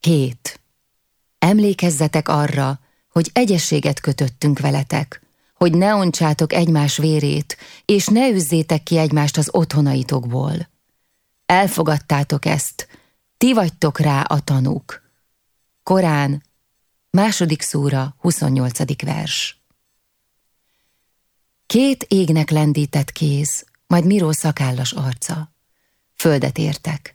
Két. Emlékezzetek arra, hogy egyességet kötöttünk veletek, hogy ne ontsátok egymás vérét, és ne üzzétek ki egymást az otthonaitokból. Elfogadtátok ezt, ti vagytok rá a tanúk. Korán, második szúra, 28. vers. Két égnek lendített kéz, majd Miró szakállas arca. Földet értek.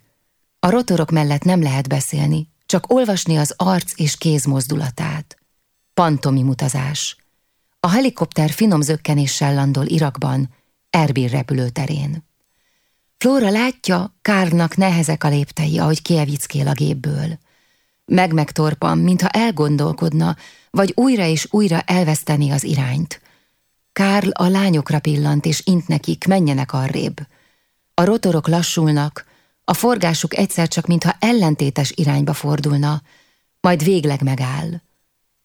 A rotorok mellett nem lehet beszélni, csak olvasni az arc és kéz mozdulatát. Pantomi mutazás. A helikopter finom zökkenéssel landol Irakban, Erbil repülőterén. Flóra látja, Kárnak nehezek a léptei, ahogy kievickél a gépből. Meg-megtorpan, mintha elgondolkodna, vagy újra és újra elveszteni az irányt. Kárl a lányokra pillant, és int nekik, menjenek arrébb. A rotorok lassulnak, a forgásuk egyszer csak mintha ellentétes irányba fordulna, majd végleg megáll.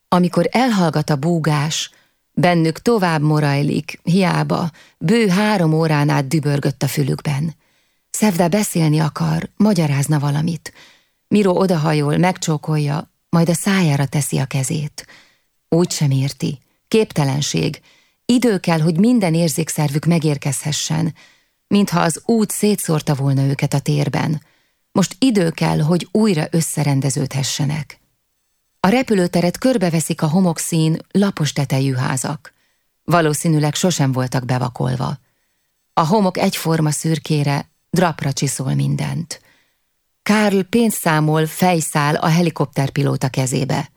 Amikor elhallgat a búgás, bennük tovább morajlik, hiába, bő három órán át dübörgött a fülükben. Szevda beszélni akar, magyarázna valamit. Miro odahajol, megcsókolja, majd a szájára teszi a kezét. Úgy sem érti. Képtelenség. Idő kell, hogy minden érzékszervük megérkezhessen, mintha az út szétszórta volna őket a térben. Most idő kell, hogy újra összerendeződhessenek. A repülőteret körbeveszik a homokszín, lapos tetejű házak. Valószínűleg sosem voltak bevakolva. A homok egyforma szürkére, drapra csiszol mindent. Karl pénzt számol, fejszál a helikopterpilóta kezébe.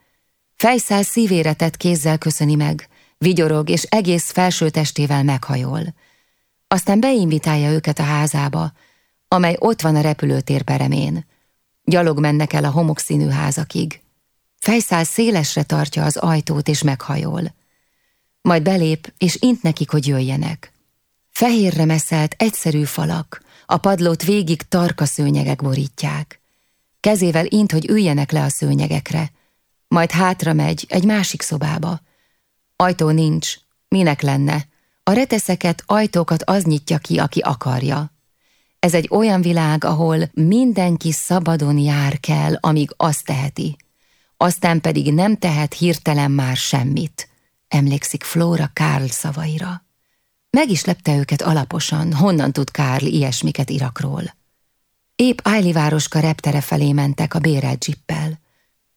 Fejszál szívére tett kézzel köszöni meg, vigyorog és egész felső testével meghajol. Aztán beinvitálja őket a házába, amely ott van a repülőtér peremén. Gyalog mennek el a homokszínű házakig. Fejszál szélesre tartja az ajtót és meghajol. Majd belép, és int nekik, hogy jöjjenek. Fehérre meszelt, egyszerű falak, a padlót végig tarka szőnyegek borítják. Kezével int, hogy üljenek le a szőnyegekre, majd hátra megy egy másik szobába. Ajtó nincs, minek lenne, a reteszeket, ajtókat az nyitja ki, aki akarja. Ez egy olyan világ, ahol mindenki szabadon jár kell, amíg azt teheti. Aztán pedig nem tehet hirtelen már semmit, emlékszik Flóra Karl szavaira. Meg is lepte őket alaposan, honnan tud Karl ilyesmiket Irakról. Épp Ájli városka reptere felé mentek a bérelt zsippel.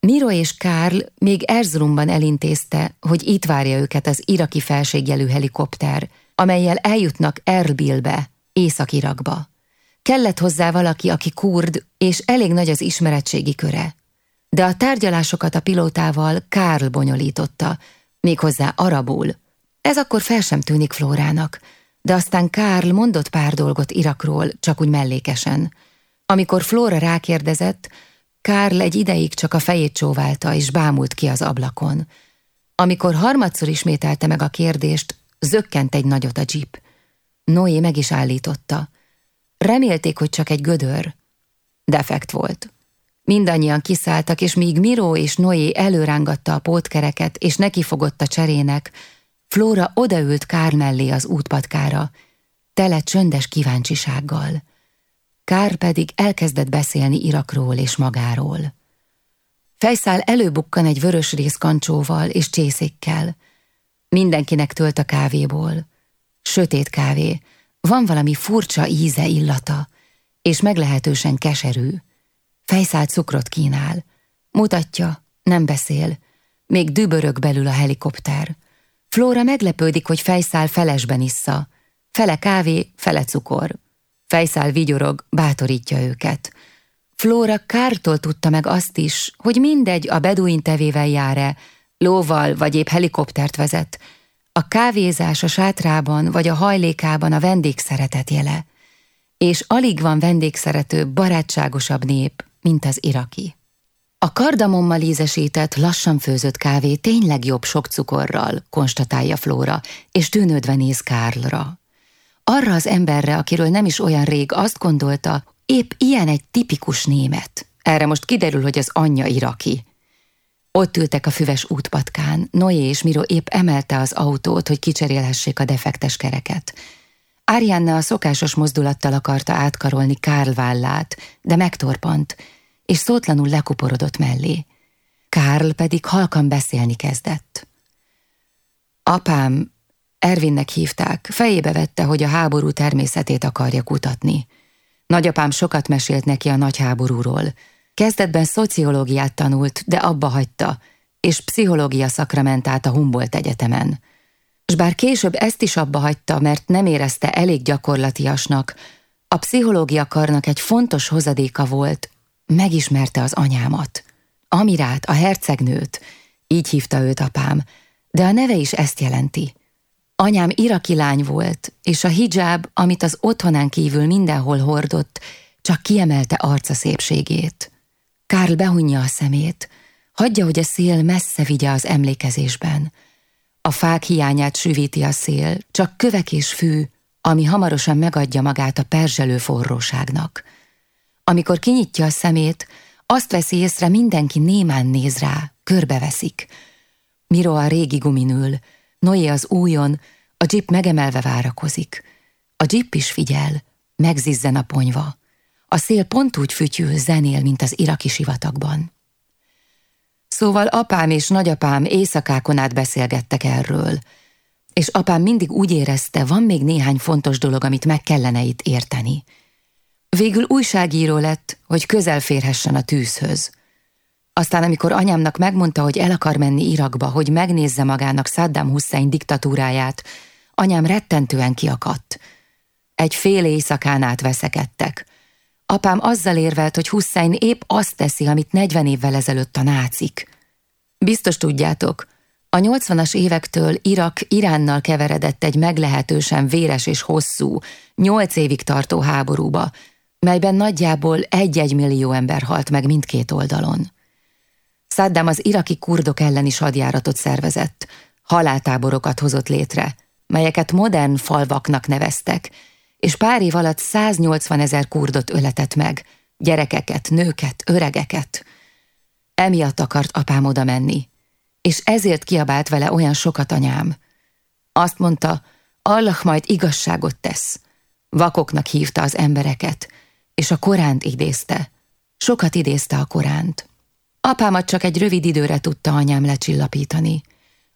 Miro és Karl még Erzurumban elintézte, hogy itt várja őket az iraki felségjelű helikopter, amelyel eljutnak Erbilbe, Észak-Irakba. Kellett hozzá valaki, aki kurd, és elég nagy az ismeretségi köre. De a tárgyalásokat a pilótával Karl bonyolította, méghozzá arabul. Ez akkor fel sem tűnik Flórának, de aztán Karl mondott pár dolgot Irakról, csak úgy mellékesen. Amikor Flóra rákérdezett, Kárl egy ideig csak a fejét csóválta, és bámult ki az ablakon. Amikor harmadszor ismételte meg a kérdést, zökkent egy nagyot a jeep. Noé meg is állította. Remélték, hogy csak egy gödör. Defekt volt. Mindannyian kiszálltak, és míg Miró és Noé előrángatta a pótkereket, és nekifogott a cserének, Flóra odaült Kár mellé az útpatkára, tele csöndes kíváncsisággal. Kár pedig elkezdett beszélni Irakról és magáról. Fejszál előbukkan egy vörös részkancsóval és csészékkel. Mindenkinek tölt a kávéból. Sötét kávé, van valami furcsa íze, illata, és meglehetősen keserű. Fejszál cukrot kínál. Mutatja, nem beszél. Még dübörög belül a helikopter. Flóra meglepődik, hogy fejszál felesben issza. Fele kávé, fele cukor. Fejszál vigyorog, bátorítja őket. Flóra Kártól tudta meg azt is, hogy mindegy a beduin tevével jár-e, lóval vagy épp helikoptert vezet, a kávézás a sátrában vagy a hajlékában a vendégszeretet jele, és alig van vendégszerető, barátságosabb nép, mint az iraki. A kardamommal ízesített, lassan főzött kávé tényleg jobb sok cukorral, konstatálja Flóra, és tűnődve néz Kárlra. Arra az emberre, akiről nem is olyan rég azt gondolta, épp ilyen egy tipikus német. Erre most kiderül, hogy az anyja iraki. Ott ültek a füves útpatkán, Noé és Miro épp emelte az autót, hogy kicserélhessék a defektes kereket. Arianna a szokásos mozdulattal akarta átkarolni Karl vállát, de megtorpant, és szótlanul lekuporodott mellé. Karl pedig halkan beszélni kezdett. Apám, Ervinnek hívták, fejébe vette, hogy a háború természetét akarja kutatni. Nagyapám sokat mesélt neki a nagy háborúról. Kezdetben szociológiát tanult, de abba hagyta, és pszichológia szakra ment át a Humboldt Egyetemen. S bár később ezt is abba hagyta, mert nem érezte elég gyakorlatiasnak, a pszichológia karnak egy fontos hozadéka volt, megismerte az anyámat. Amirát, a hercegnőt, így hívta őt apám, de a neve is ezt jelenti. Anyám iraki lány volt, és a hijab, amit az otthonán kívül mindenhol hordott, csak kiemelte arca szépségét. Kárl behunja a szemét, hagyja, hogy a szél messze vigye az emlékezésben. A fák hiányát süvíti a szél, csak kövek és fű, ami hamarosan megadja magát a perzselő forróságnak. Amikor kinyitja a szemét, azt veszi észre, mindenki némán néz rá, körbeveszik. Miro a régi guminül, Noé az újon, a jeep megemelve várakozik. A jeep is figyel, megzizzen a ponyva. A szél pont úgy fütyül, zenél, mint az iraki sivatagban. Szóval apám és nagyapám éjszakákon át beszélgettek erről, és apám mindig úgy érezte, van még néhány fontos dolog, amit meg kellene itt érteni. Végül újságíró lett, hogy közel férhessen a tűzhöz. Aztán, amikor anyámnak megmondta, hogy el akar menni Irakba, hogy megnézze magának Saddam Hussein diktatúráját, anyám rettentően kiakadt. Egy fél éjszakán át veszekedtek. Apám azzal érvelt, hogy Hussein épp azt teszi, amit 40 évvel ezelőtt a nácik. Biztos tudjátok, a 80-as évektől Irak Iránnal keveredett egy meglehetősen véres és hosszú, nyolc évig tartó háborúba, melyben nagyjából egy-egy millió ember halt meg mindkét oldalon. Saddam az iraki kurdok ellen is hadjáratot szervezett, haláltáborokat hozott létre, melyeket modern falvaknak neveztek, és pár év alatt 180 ezer kurdot öletett meg, gyerekeket, nőket, öregeket. Emiatt akart apám oda menni, és ezért kiabált vele olyan sokat anyám. Azt mondta, Allah majd igazságot tesz. Vakoknak hívta az embereket, és a Koránt idézte. Sokat idézte a Koránt. Apámat csak egy rövid időre tudta anyám lecsillapítani.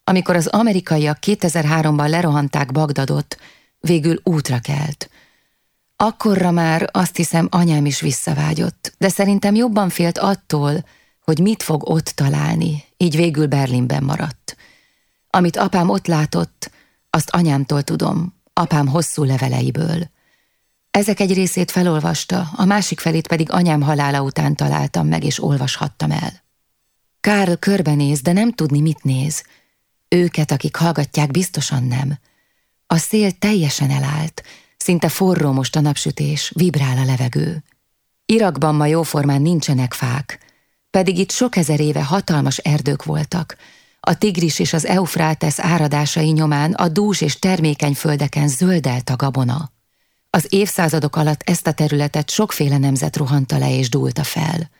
Amikor az amerikaiak 2003-ban lerohanták Bagdadot, végül útra kelt. Akkorra már azt hiszem anyám is visszavágyott, de szerintem jobban félt attól, hogy mit fog ott találni, így végül Berlinben maradt. Amit apám ott látott, azt anyámtól tudom, apám hosszú leveleiből. Ezek egy részét felolvasta, a másik felét pedig anyám halála után találtam meg, és olvashattam el. Kárl körbenéz, de nem tudni, mit néz. Őket, akik hallgatják, biztosan nem. A szél teljesen elállt, szinte forró most a napsütés, vibrál a levegő. Irakban ma jóformán nincsenek fák, pedig itt sok ezer éve hatalmas erdők voltak. A Tigris és az Eufrátesz áradásai nyomán a dús és termékeny földeken zöldelt a gabona. Az évszázadok alatt ezt a területet sokféle nemzet rohanta le és dúlta fel.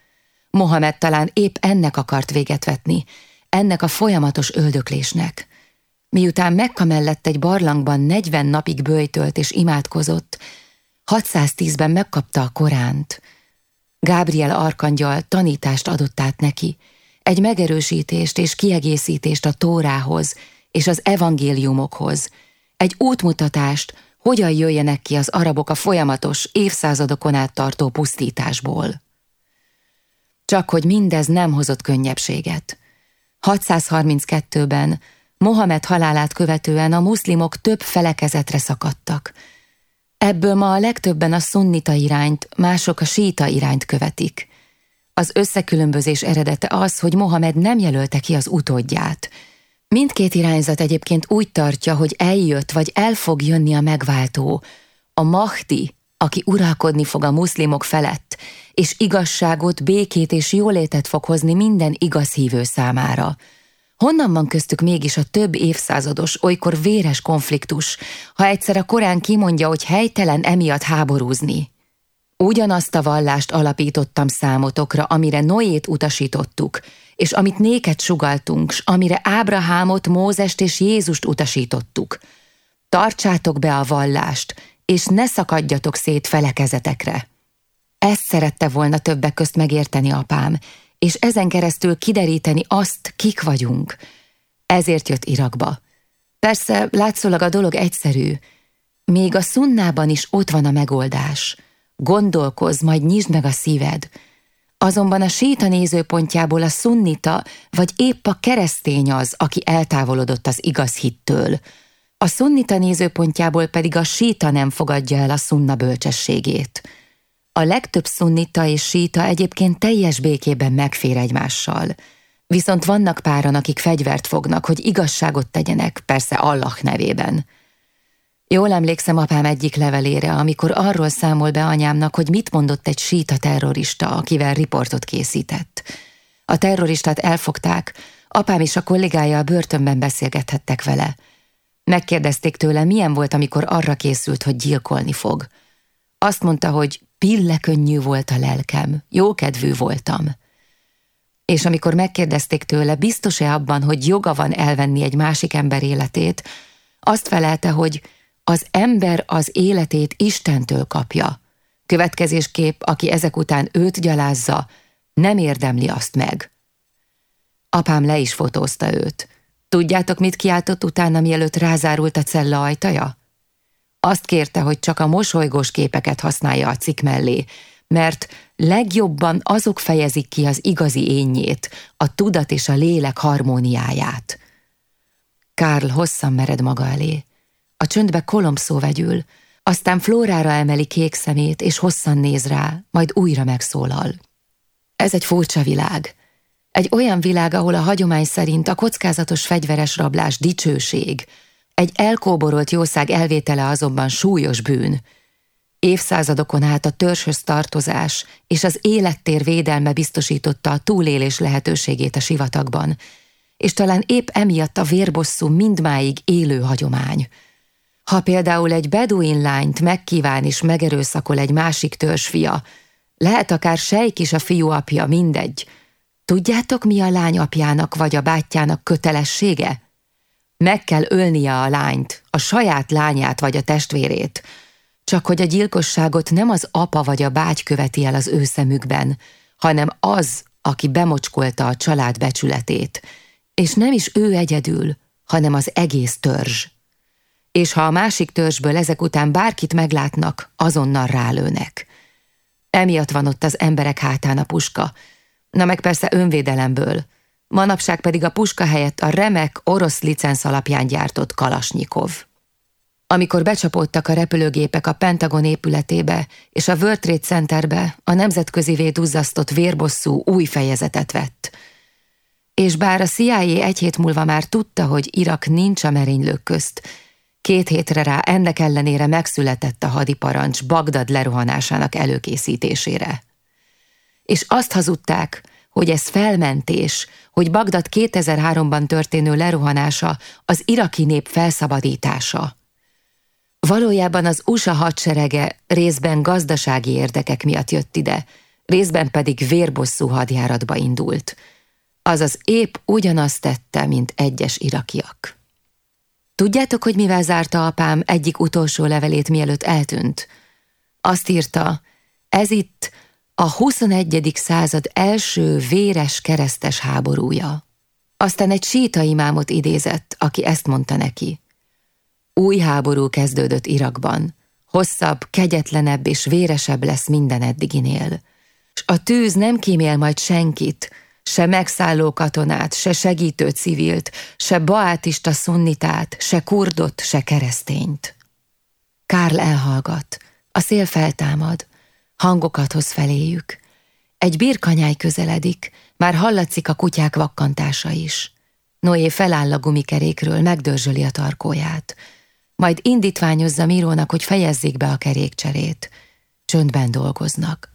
Mohamed talán épp ennek akart véget vetni, ennek a folyamatos öldöklésnek. Miután Mekka mellett egy barlangban 40 napig bőjtölt és imádkozott, 610-ben megkapta a Koránt. Gábriel arkangyal tanítást adott át neki, egy megerősítést és kiegészítést a Tórához és az evangéliumokhoz, egy útmutatást, hogyan jöjjenek ki az arabok a folyamatos, évszázadokon át tartó pusztításból. Csak hogy mindez nem hozott könnyebbséget. 632-ben Mohamed halálát követően a muszlimok több felekezetre szakadtak. Ebből ma a legtöbben a szunnita irányt, mások a síta irányt követik. Az összekülönbözés eredete az, hogy Mohamed nem jelölte ki az utódját. Mindkét irányzat egyébként úgy tartja, hogy eljött vagy el fog jönni a megváltó, a Mahdi, aki uralkodni fog a muszlimok felett, és igazságot, békét és jólétet fog hozni minden igaz hívő számára. Honnan van köztük mégis a több évszázados, olykor véres konfliktus, ha egyszer a Korán kimondja, hogy helytelen emiatt háborúzni? Ugyanazt a vallást alapítottam számotokra, amire Noét utasítottuk, és amit néked sugaltunk, s amire Ábrahámot, Mózest és Jézust utasítottuk. Tartsátok be a vallást, és ne szakadjatok szét felekezetekre. Ezt szerette volna többek közt megérteni apám, és ezen keresztül kideríteni azt, kik vagyunk. Ezért jött Irakba. Persze, látszólag a dolog egyszerű. Még a szunnában is ott van a megoldás. Gondolkozz, majd nyisd meg a szíved. Azonban a síta nézőpontjából a szunnita, vagy épp a keresztény az, aki eltávolodott az igaz hittől. A szunnita nézőpontjából pedig a síta nem fogadja el a szunna bölcsességét. A legtöbb szunnita és síta egyébként teljes békében megfér egymással. Viszont vannak páran, akik fegyvert fognak, hogy igazságot tegyenek, persze Allah nevében. Jól emlékszem apám egyik levelére, amikor arról számol be anyámnak, hogy mit mondott egy síta terrorista, akivel riportot készített. A terroristát elfogták, apám és a kollégája a börtönben beszélgethettek vele. Megkérdezték tőle, milyen volt, amikor arra készült, hogy gyilkolni fog. Azt mondta, hogy pillekönnyű volt a lelkem, jókedvű voltam. És amikor megkérdezték tőle, biztos-e abban, hogy joga van elvenni egy másik ember életét, azt felelte, hogy az ember az életét Istentől kapja. Következésképp, aki ezek után őt gyalázza, nem érdemli azt meg. Apám le is fotózta őt. Tudjátok, mit kiáltott utána, mielőtt rázárult a cella ajtaja? Azt kérte, hogy csak a mosolygós képeket használja a cikk mellé, mert legjobban azok fejezik ki az igazi énjét, a tudat és a lélek harmóniáját. Karl hosszan mered maga elé. A csöndbe kolompszó vegyül, aztán Flórára emeli kék szemét, és hosszan néz rá, majd újra megszólal. Ez egy furcsa világ. Egy olyan világ, ahol a hagyomány szerint a kockázatos fegyveres rablás dicsőség, egy elkóborolt jószág elvétele azonban súlyos bűn. Évszázadokon át a törzshöz tartozás és az élettér védelme biztosította a túlélés lehetőségét a sivatagban, és talán épp emiatt a vérbosszú mindmáig élő hagyomány. Ha például egy beduin lányt megkíván és megerőszakol egy másik törzsfia, lehet akár sejk is a fiú apja, mindegy. Tudjátok, mi a lány apjának vagy a bátyjának kötelessége? Meg kell ölnie a lányt, a saját lányát vagy a testvérét, csak hogy a gyilkosságot nem az apa vagy a báty követi el az ő szemükben, hanem az, aki bemocskolta a család becsületét, és nem is ő egyedül, hanem az egész törzs. És ha a másik törzsből ezek után bárkit meglátnak, azonnal rálőnek. Emiatt van ott az emberek hátán a puska, na meg persze önvédelemből, manapság pedig a puska helyett a remek orosz licensz alapján gyártott Kalasnyikov. Amikor becsapódtak a repülőgépek a Pentagon épületébe és a World Trade Centerbe, a nemzetközi duzzasztott vérbosszú új fejezetet vett. És bár a CIA egy hét múlva már tudta, hogy Irak nincs a merénylők közt, két hétre rá ennek ellenére megszületett a hadiparancs Bagdad lerohanásának előkészítésére. És azt hazudták, hogy ez felmentés, hogy Bagdad 2003-ban történő lerohanása az iraki nép felszabadítása. Valójában az USA hadserege részben gazdasági érdekek miatt jött ide, részben pedig vérbosszú hadjáratba indult. Azaz épp ugyanazt tette, mint egyes irakiak. Tudjátok, hogy mivel zárta apám egyik utolsó levelét, mielőtt eltűnt? Azt írta, ez itt a 21. század első véres keresztes háborúja. Aztán egy síta imámot idézett, aki ezt mondta neki. Új háború kezdődött Irakban. Hosszabb, kegyetlenebb és véresebb lesz minden eddiginél. S a tűz nem kímél majd senkit, se megszálló katonát, se segítő civilt, se baátista szunnitát, se kurdot, se keresztényt. Kárl elhallgat, a szél feltámad, hangokat hoz feléjük. Egy birkanyáj közeledik, már hallatszik a kutyák vakkantása is. Noé feláll a gumikerékről, megdörzsöli a tarkóját. Majd indítványozza Mirónak, hogy fejezzék be a kerékcserét. Csöndben dolgoznak.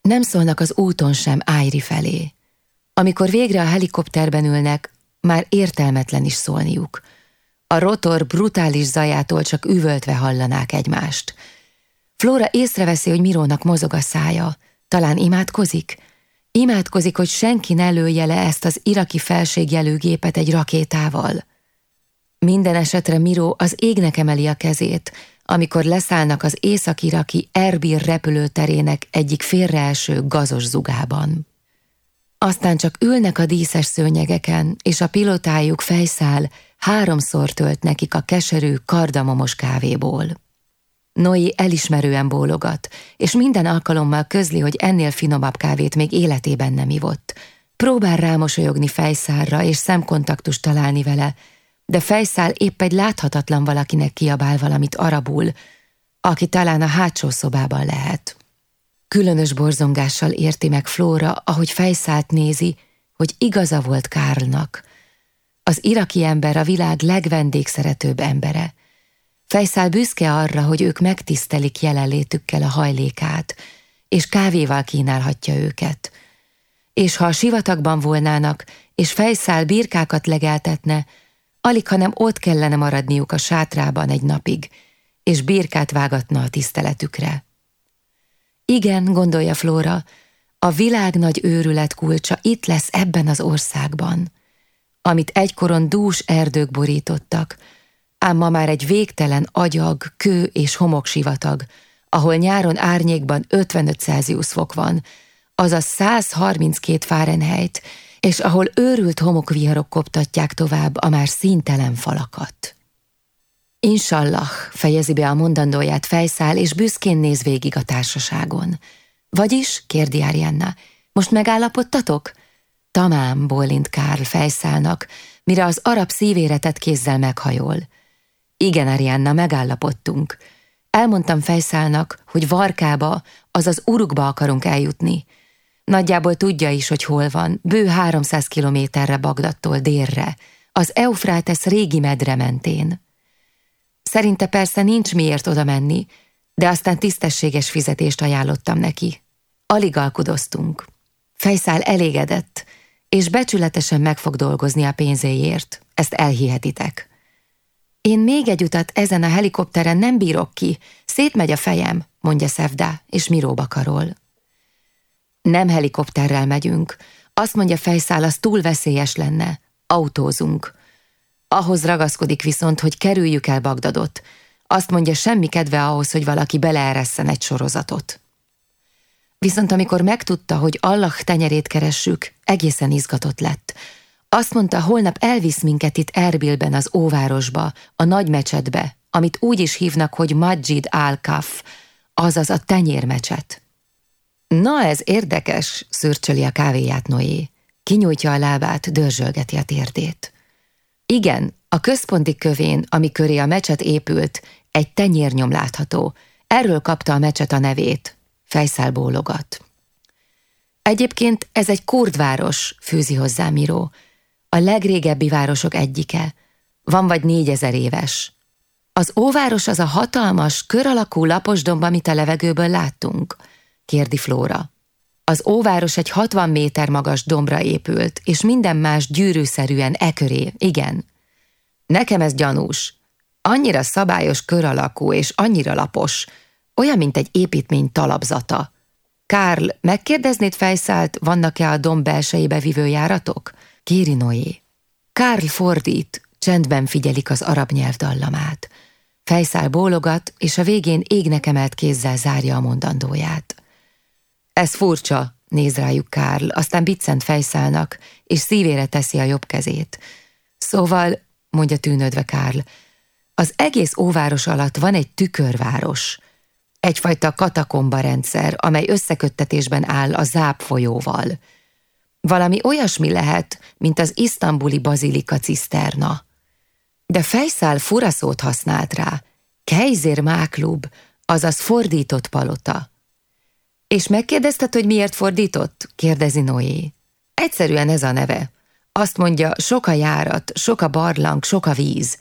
Nem szólnak az úton sem Ájri felé. Amikor végre a helikopterben ülnek, már értelmetlen is szólniuk. A rotor brutális zajától csak üvöltve hallanák egymást – Flóra észreveszi, hogy Mirónak mozog a szája. Talán imádkozik? Imádkozik, hogy senki ne lője le ezt az iraki felségjelőgépet egy rakétával. Minden esetre Miró az égnek emeli a kezét, amikor leszállnak az északiraki Erbil repülőterének egyik félreeső gazos zugában. Aztán csak ülnek a díszes szőnyegeken, és a pilotájuk fejszál háromszor tölt nekik a keserű, kardamomos kávéból. Noi elismerően bólogat, és minden alkalommal közli, hogy ennél finomabb kávét még életében nem ivott. Próbál rámosolyogni fejszárra és szemkontaktust találni vele, de fejszál épp egy láthatatlan valakinek kiabál valamit arabul, aki talán a hátsó szobában lehet. Különös borzongással érti meg Flóra, ahogy fejszált nézi, hogy igaza volt Kárlnak. Az iraki ember a világ legvendégszeretőbb embere. Fejszál büszke arra, hogy ők megtisztelik jelenlétükkel a hajlékát, és kávéval kínálhatja őket. És ha a sivatagban volnának, és fejszál birkákat legeltetne, alig hanem ott kellene maradniuk a sátrában egy napig, és birkát vágatna a tiszteletükre. Igen, gondolja Flóra, a világ nagy őrület kulcsa itt lesz ebben az országban, amit egykor dús erdők borítottak, ám ma már egy végtelen agyag, kő és homoksivatag, ahol nyáron árnyékban 55 Celsius fok van, azaz 132 Fahrenheit, és ahol őrült homokviharok koptatják tovább a már színtelen falakat. Insallah fejezi be a mondandóját fejszál, és büszkén néz végig a társaságon. Vagyis, kérdi Arianna, most megállapodtatok? Tamám, bólint Kárl fejszálnak, mire az arab szívére tett kézzel meghajol. Igen, Arianna, megállapodtunk. Elmondtam fejszálnak, hogy Varkába, azaz Urukba akarunk eljutni. Nagyjából tudja is, hogy hol van, bő 300 kilométerre Bagdattól délre, az Eufrátesz régi medre mentén. Szerinte persze nincs miért oda menni, de aztán tisztességes fizetést ajánlottam neki. Alig alkudoztunk. Fejszál elégedett, és becsületesen meg fog dolgozni a pénzéért, ezt elhihetitek. Én még egy utat ezen a helikopteren nem bírok ki, szétmegy a fejem, mondja Szevda, és Miróba karol. Nem helikopterrel megyünk, azt mondja Fejszál, az túl veszélyes lenne. Autózunk. Ahhoz ragaszkodik viszont, hogy kerüljük el Bagdadot. Azt mondja, semmi kedve ahhoz, hogy valaki beleeresszen egy sorozatot. Viszont amikor megtudta, hogy Allah tenyerét keressük, egészen izgatott lett. Azt mondta, holnap elvisz minket itt Erbilben az óvárosba, a nagy mecsetbe, amit úgy is hívnak, hogy Majid al-Kaf, azaz a tenyérmecset. Na ez érdekes, szürcsöli a kávéját Noé. Kinyújtja a lábát, dörzsölgeti a térdét. Igen, a központi kövén, ami köré a mecset épült, egy tenyérnyom látható. Erről kapta a mecset a nevét. Fejszál bólogat. Egyébként ez egy kurdváros, fűzi hozzá Miró. A legrégebbi városok egyike. Van vagy négyezer éves. Az óváros az a hatalmas, kör alakú lapos domb, amit a levegőből láttunk, kérdi Flóra. Az óváros egy 60 méter magas dombra épült, és minden más gyűrűszerűen e igen. Nekem ez gyanús. Annyira szabályos kör alakú, és annyira lapos, olyan, mint egy építmény talapzata. Kárl, megkérdeznéd fejszált, vannak-e a domb belsejébe vívő járatok? Kéri Noé. Kárl fordít, csendben figyelik az arab nyelv dallamát. Fejszál bólogat, és a végén égnek emelt kézzel zárja a mondandóját. Ez furcsa, néz rájuk Kárl, aztán biccent fejszálnak, és szívére teszi a jobb kezét. Szóval, mondja tűnődve Kárl, az egész óváros alatt van egy tükörváros, egyfajta katakomba rendszer, amely összeköttetésben áll a Záp folyóval. Valami olyasmi lehet, mint az isztambuli bazilika ciszterna. De fejszál furaszót használt rá, Kejzér Máklub, azaz fordított palota. És megkérdezted, hogy miért fordított? kérdezi Noé. Egyszerűen ez a neve. Azt mondja, sok a járat, sok a barlang, sok a víz.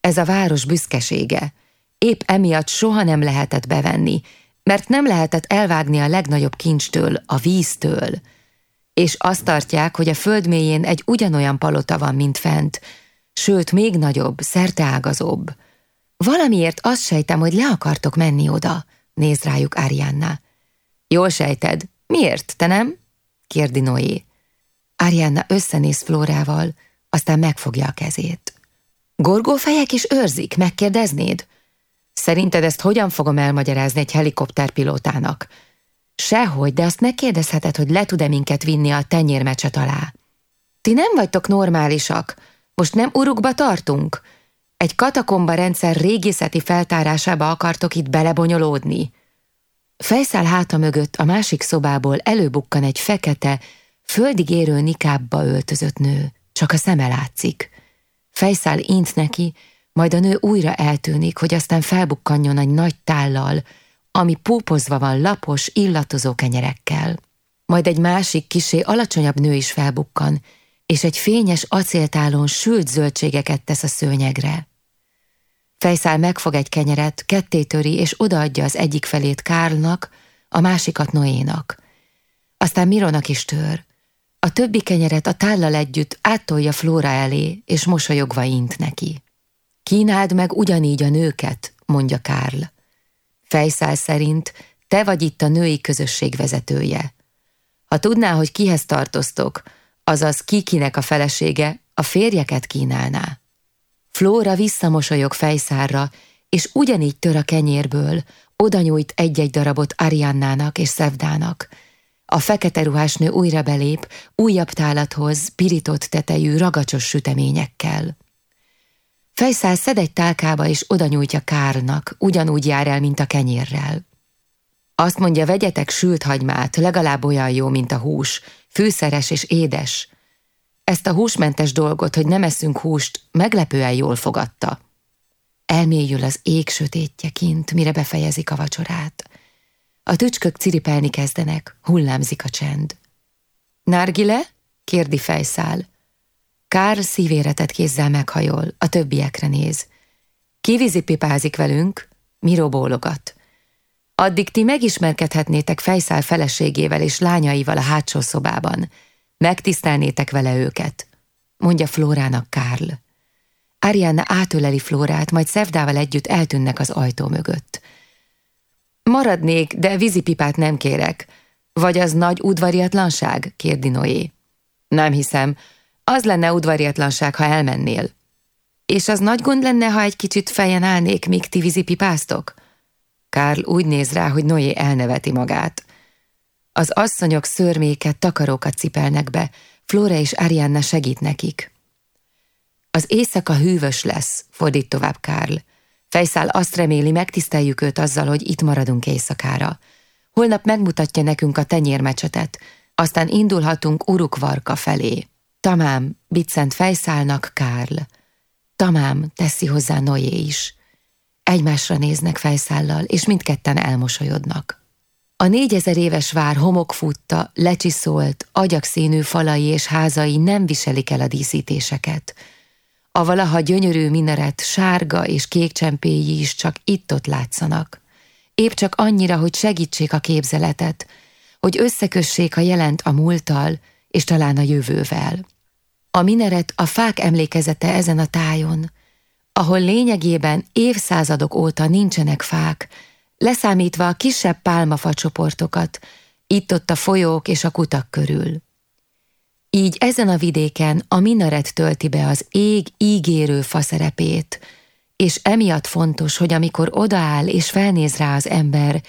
Ez a város büszkesége. Épp emiatt soha nem lehetett bevenni, mert nem lehetett elvágni a legnagyobb kincstől, a víztől. És azt tartják, hogy a föld mélyén egy ugyanolyan palota van, mint fent, sőt, még nagyobb, szerteágazóbb. Valamiért azt sejtem, hogy le akartok menni oda, néz rájuk Arianna. Jól sejted. Miért, te nem? kérdi Noé. Arianna összenéz Flórával, aztán megfogja a kezét. Gorgófejek is őrzik, megkérdeznéd? Szerinted ezt hogyan fogom elmagyarázni egy helikopterpilótának? Sehogy, de azt megkérdezheted, hogy le tud-e minket vinni a tenyérmecset alá. Ti nem vagytok normálisak. Most nem urukba tartunk? Egy katakomba rendszer régészeti feltárásába akartok itt belebonyolódni? Fejszál háta mögött a másik szobából előbukkan egy fekete, földig érő nikábba öltözött nő. Csak a szeme látszik. Fejszál int neki, majd a nő újra eltűnik, hogy aztán felbukkanjon egy nagy tállal, ami púpozva van lapos, illatozó kenyerekkel. Majd egy másik kisé alacsonyabb nő is felbukkan, és egy fényes acéltálon sült zöldségeket tesz a szőnyegre. Fejszál megfog egy kenyeret, kettétöri és odaadja az egyik felét Kárlnak, a másikat Noénak. Aztán Mironak is tör. A többi kenyeret a tállal együtt áttolja Flóra elé, és mosolyogva int neki. Kínáld meg ugyanígy a nőket, mondja Kárl. Fejszál szerint te vagy itt a női közösség vezetője. Ha tudná, hogy kihez tartoztok, azaz kikinek a felesége, a férjeket kínálná. Flóra visszamosolyog fejszárra, és ugyanígy tör a kenyérből, oda nyújt egy-egy darabot Ariannának és Szevdának. A fekete ruhás nő újra belép, újabb tálathoz, pirított tetejű, ragacsos süteményekkel. Fejszál szed egy tálkába, és oda nyújtja Kárnak, ugyanúgy jár el, mint a kenyérrel. Azt mondja, vegyetek sült hagymát, legalább olyan jó, mint a hús, fűszeres és édes. Ezt a húsmentes dolgot, hogy nem eszünk húst, meglepően jól fogadta. Elmélyül az ég sötétje kint, mire befejezik a vacsorát. A tücskök ciripelni kezdenek, hullámzik a csend. Nárgile? kérdi fejszál. Kár szívéretett kézzel meghajol, a többiekre néz. Ki pipázik velünk? Miró bólogat. Addig ti megismerkedhetnétek fejszál feleségével és lányaival a hátsó szobában. Megtisztelnétek vele őket, mondja Flórának Kárl. Arianna átöleli Flórát, majd Szevdával együtt eltűnnek az ajtó mögött. Maradnék, de vízipipát nem kérek. Vagy az nagy udvariatlanság? kérdi Noé. Nem hiszem. Az lenne udvariatlanság, ha elmennél. És az nagy gond lenne, ha egy kicsit fejen állnék, míg ti vízipipáztok? Kárl úgy néz rá, hogy Noé elneveti magát. Az asszonyok szörméket, takarókat cipelnek be, Flora és Arianna segít nekik. Az éjszaka hűvös lesz, fordít tovább Kárl. Fejszál azt reméli, megtiszteljük őt azzal, hogy itt maradunk éjszakára. Holnap megmutatja nekünk a tenyérmecsetet, aztán indulhatunk Urukvarka felé. Tamám, Biccent fejszálnak Kárl. Tamám, teszi hozzá Noé is. Egymásra néznek fejszállal, és mindketten elmosolyodnak. A négyezer éves vár homokfutta, lecsiszolt, agyakszínű falai és házai nem viselik el a díszítéseket. A valaha gyönyörű minaret sárga és kék csempéi is csak itt-ott látszanak. Épp csak annyira, hogy segítsék a képzeletet, hogy összekössék a jelent a múlttal és talán a jövővel. A minaret a fák emlékezete ezen a tájon, ahol lényegében évszázadok óta nincsenek fák, leszámítva a kisebb pálmafa csoportokat, itt-ott a folyók és a kutak körül. Így ezen a vidéken a minaret tölti be az ég ígérő faszerepét, és emiatt fontos, hogy amikor odaáll és felnéz rá az ember,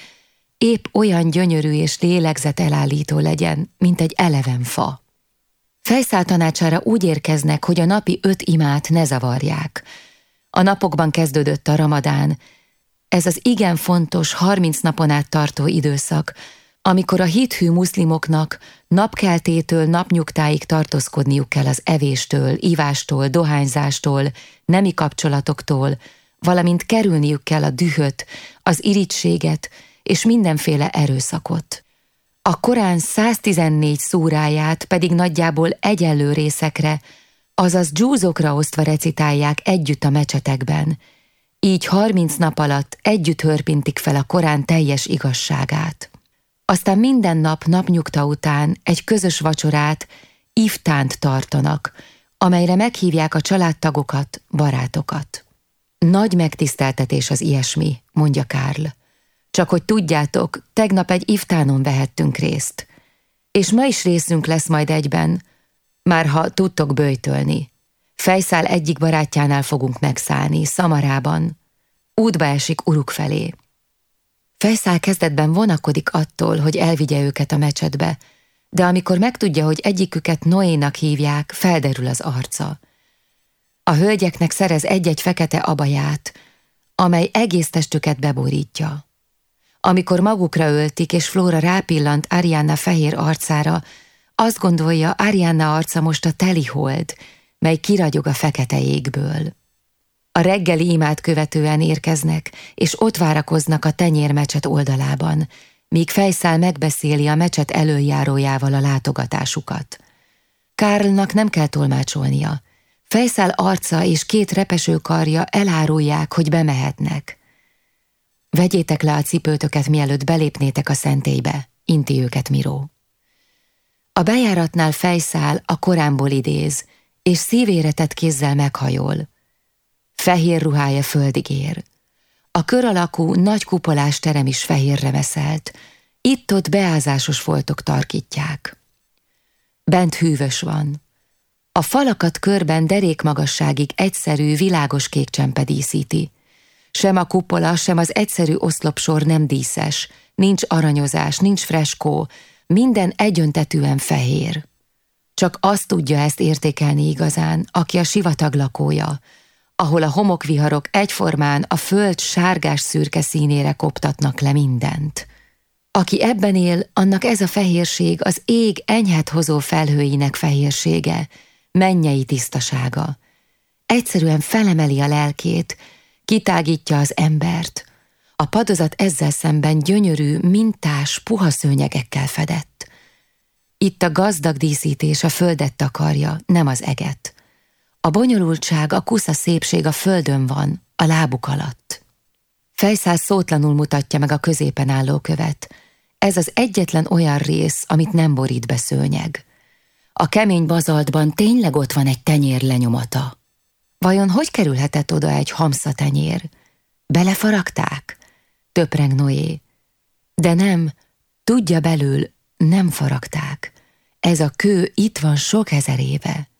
épp olyan gyönyörű és lélegzet elállító legyen, mint egy eleven fa. Fejszál tanácsára úgy érkeznek, hogy a napi öt imát ne zavarják. A napokban kezdődött a ramadán, ez az igen fontos, 30 napon át tartó időszak, amikor a hithű muszlimoknak napkeltétől napnyugtáig tartózkodniuk kell az evéstől, ivástól, dohányzástól, nemi kapcsolatoktól, valamint kerülniük kell a dühöt, az irítséget és mindenféle erőszakot. A Korán 114 szúráját pedig nagyjából egyenlő részekre, azaz dzsúzokra osztva recitálják együtt a mecsetekben, így harminc nap alatt együtt hörpintik fel a korán teljes igazságát. Aztán minden nap napnyugta után egy közös vacsorát, iftánt tartanak, amelyre meghívják a családtagokat, barátokat. Nagy megtiszteltetés az ilyesmi, mondja Kárl. Csak hogy tudjátok, tegnap egy iftánon vehettünk részt. És ma is részünk lesz majd egyben, már ha tudtok böjtölni. Fejszál egyik barátjánál fogunk megszállni, Szamarában. Útba esik uruk felé. Fejszál kezdetben vonakodik attól, hogy elvigye őket a mecsetbe, de amikor megtudja, hogy egyiküket Noénak hívják, felderül az arca. A hölgyeknek szerez egy-egy fekete abaját, amely egész testüket beborítja. Amikor magukra öltik, és Flóra rápillant Arianna fehér arcára, azt gondolja, Arianna arca most a telihold, mely kiragyog a fekete égből. A reggeli imát követően érkeznek, és ott várakoznak a tenyérmecset oldalában, míg fejszál megbeszéli a mecset előjárójával a látogatásukat. Kárlnak nem kell tolmácsolnia. Fejszál arca és két repeső karja elárulják, hogy bemehetnek. Vegyétek le a cipőtöket, mielőtt belépnétek a szentélybe, inti őket Miró. A bejáratnál fejszál a korámból idéz, és szívére tett kézzel meghajol. Fehér ruhája földig ér. A kör alakú, nagy kupolás terem is fehérre veszelt, itt-ott beázásos foltok tarkítják. Bent hűvös van. A falakat körben derékmagasságig egyszerű, világos kék csempe díszíti. Sem a kupola, sem az egyszerű oszlopsor nem díszes, nincs aranyozás, nincs freskó, minden egyöntetűen fehér. Csak azt tudja ezt értékelni igazán, aki a sivatag lakója, ahol a homokviharok egyformán a föld sárgás szürke színére koptatnak le mindent. Aki ebben él, annak ez a fehérség az ég enyhet hozó felhőinek fehérsége, mennyei tisztasága. Egyszerűen felemeli a lelkét, kitágítja az embert. A padozat ezzel szemben gyönyörű, mintás, puha szőnyegekkel fedett. Itt a gazdag díszítés a földet takarja, nem az eget. A bonyolultság, a kusza szépség a földön van, a lábuk alatt. Fejszál szótlanul mutatja meg a középen álló követ. Ez az egyetlen olyan rész, amit nem borít be szőnyeg. A kemény bazaltban tényleg ott van egy tenyér lenyomata. Vajon hogy kerülhetett oda egy hamsza tenyér? Belefaragták? Töpreng Noé. De nem, tudja belül, nem faragták. Ez a kő itt van sok ezer éve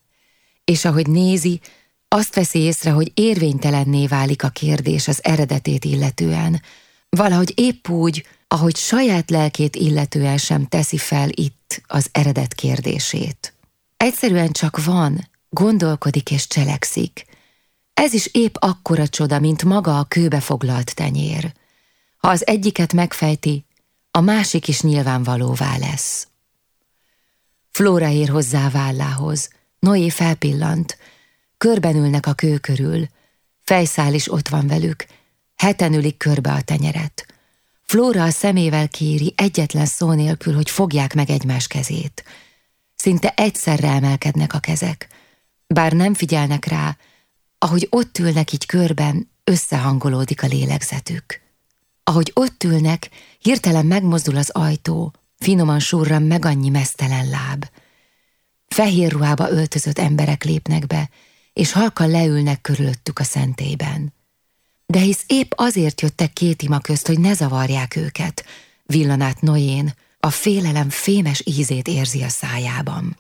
és ahogy nézi, azt veszi észre, hogy érvénytelenné válik a kérdés az eredetét illetően, valahogy épp úgy, ahogy saját lelkét illetően sem teszi fel itt az eredet kérdését. Egyszerűen csak van, gondolkodik és cselekszik. Ez is épp akkora csoda, mint maga a kőbe foglalt tenyér. Ha az egyiket megfejti, a másik is nyilvánvalóvá lesz. Flóra ér hozzá vállához, Noé felpillant, körben ülnek a kő körül, fejszál is ott van velük, heten ülik körbe a tenyeret. Flóra a szemével kéri egyetlen szó nélkül, hogy fogják meg egymás kezét. Szinte egyszerre emelkednek a kezek, bár nem figyelnek rá, ahogy ott ülnek így körben, összehangolódik a lélegzetük. Ahogy ott ülnek, hirtelen megmozdul az ajtó, finoman surran meg annyi mesztelen láb. Fehér ruhába öltözött emberek lépnek be, és halkan leülnek körülöttük a szentében. De hisz épp azért jöttek két ima közt, hogy ne zavarják őket, villanát Noén, a félelem fémes ízét érzi a szájában.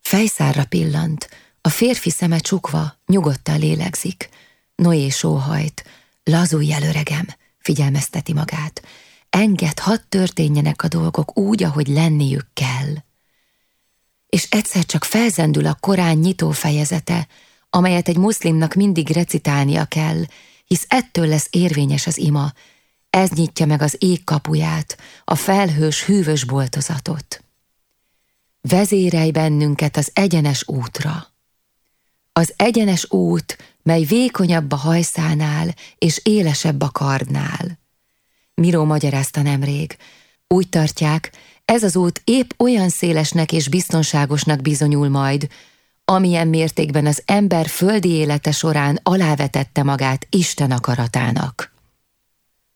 Fejszárra pillant, a férfi szeme csukva, nyugodtan lélegzik. Noé sóhajt, lazulj el öregem, figyelmezteti magát. Enged, hadd történjenek a dolgok úgy, ahogy lenniük kell és egyszer csak felzendül a Korán nyitó fejezete, amelyet egy muszlimnak mindig recitálnia kell, hisz ettől lesz érvényes az ima, ez nyitja meg az ég kapuját, a felhős, hűvös boltozatot. Vezérelj bennünket az egyenes útra. Az egyenes út, mely vékonyabb a hajszánál és élesebb a kardnál. Miró magyarázta nemrég. Úgy tartják, ez az út épp olyan szélesnek és biztonságosnak bizonyul majd, amilyen mértékben az ember földi élete során alávetette magát Isten akaratának.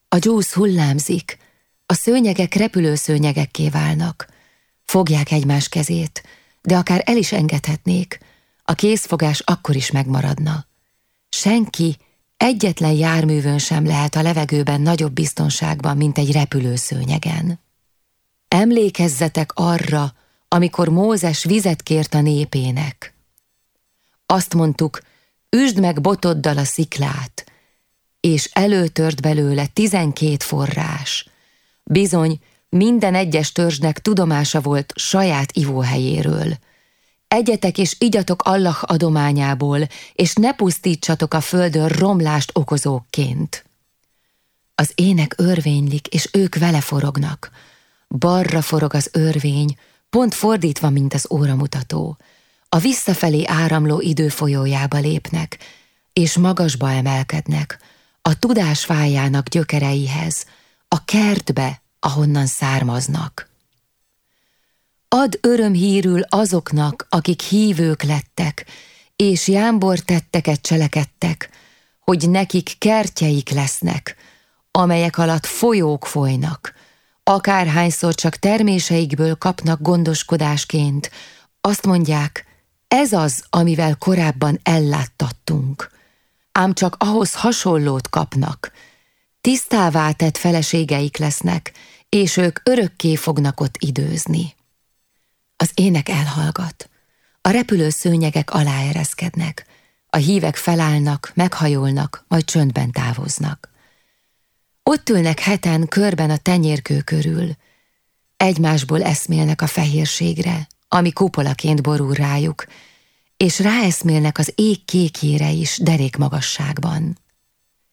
A gyúsz hullámzik, a szőnyegek repülőszőnyegekké válnak, fogják egymás kezét, de akár el is engedhetnék, a készfogás akkor is megmaradna. Senki, egyetlen járművön sem lehet a levegőben nagyobb biztonságban, mint egy repülőszőnyegen. Emlékezzetek arra, amikor Mózes vizet kért a népének. Azt mondtuk, üsd meg botoddal a sziklát, és előtört belőle tizenkét forrás. Bizony, minden egyes törzsnek tudomása volt saját ivóhelyéről. Egyetek és igyatok Allah adományából, és ne pusztítsatok a földön romlást okozóként. Az ének örvénylik, és ők vele forognak. Barra forog az örvény, pont fordítva, mint az óramutató. A visszafelé áramló idő folyójába lépnek, és magasba emelkednek, a tudás fájának gyökereihez, a kertbe, ahonnan származnak. Ad örömhírül azoknak, akik hívők lettek, és jámbor tetteket cselekedtek, hogy nekik kertjeik lesznek, amelyek alatt folyók folynak, akárhányszor csak terméseikből kapnak gondoskodásként, azt mondják, ez az, amivel korábban elláttattunk. Ám csak ahhoz hasonlót kapnak. Tisztává tett feleségeik lesznek, és ők örökké fognak ott időzni. Az ének elhallgat. A repülő szőnyegek alá ereszkednek. A hívek felállnak, meghajolnak, majd csöndben távoznak. Ott ülnek heten körben a tenyérkő körül. Egymásból eszmélnek a fehérségre, ami kupolaként borul rájuk, és ráeszmélnek az ég kékjére is derék magasságban.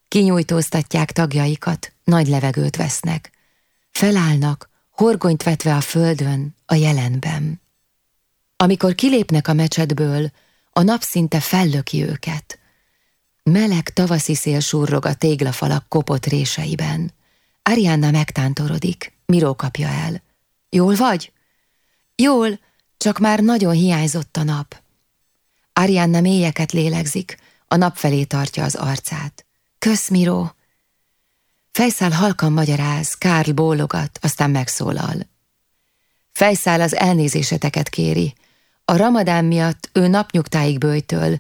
Kinyújtóztatják tagjaikat, nagy levegőt vesznek. Felállnak, horgonyt vetve a földön, a jelenben. Amikor kilépnek a mecsetből, a nap szinte fellöki őket. Meleg tavaszi szél surrog a téglafalak kopott réseiben. Arianna megtántorodik, Miró kapja el. Jól vagy? Jól, csak már nagyon hiányzott a nap. Arianna mélyeket lélegzik, a nap felé tartja az arcát. Kösz, Miró! Fejszál halkan magyaráz, Kárl bólogat, aztán megszólal. Fejszál az elnézéseteket kéri. A ramadán miatt ő napnyugtáig bőjtől,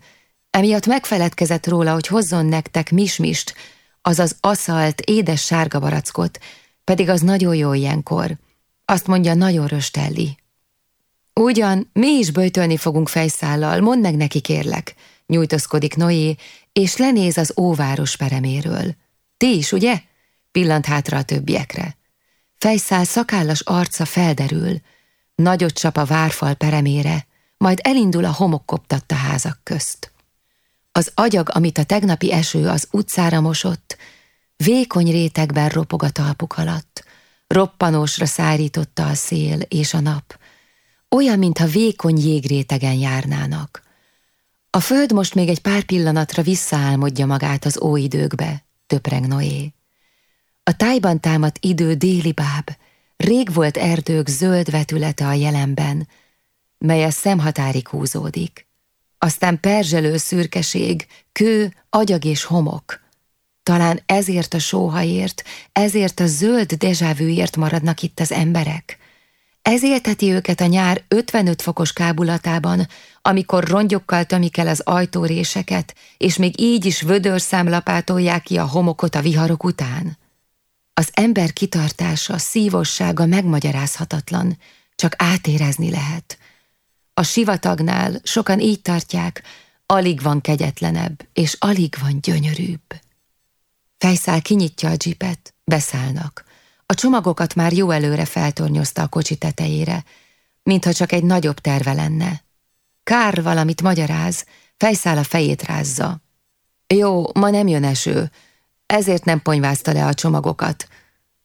emiatt megfeledkezett róla, hogy hozzon nektek mismist, azaz aszalt, édes sárga barackot, pedig az nagyon jó ilyenkor. Azt mondja, nagyon röstelli. Ugyan, mi is böjtölni fogunk fejszállal, mondd meg neki kérlek, nyújtozkodik Noé, és lenéz az óváros pereméről. Ti is, ugye? Pillant hátra a többiekre. Fejszál szakállas arca felderül, nagyot csap a várfal peremére, majd elindul a homokkoptatta házak közt. Az agyag, amit a tegnapi eső az utcára mosott, vékony rétegben ropog a talpuk alatt, roppanósra szárította a szél és a nap, olyan, mintha vékony jégrétegen járnának. A föld most még egy pár pillanatra visszaálmodja magát az óidőkbe, töpreng Noé. A tájban támadt idő déli báb, rég volt erdők zöld vetülete a jelenben, mely a szemhatárig húzódik. Aztán perzselő szürkeség, kő, agyag és homok. Talán ezért a sóhaért, ezért a zöld dezsávűért maradnak itt az emberek. Ez élteti őket a nyár 55 fokos kábulatában, amikor rongyokkal tömik el az ajtóréseket, és még így is vödörszám lapátolják ki a homokot a viharok után. Az ember kitartása, szívossága megmagyarázhatatlan, csak átérezni lehet. A sivatagnál sokan így tartják, alig van kegyetlenebb, és alig van gyönyörűbb. Fejszál kinyitja a dzsipet, beszállnak. A csomagokat már jó előre feltornyozta a kocsi tetejére, mintha csak egy nagyobb terve lenne. Kár valamit magyaráz, fejszál a fejét rázza. Jó, ma nem jön eső, ezért nem ponyvázta le a csomagokat.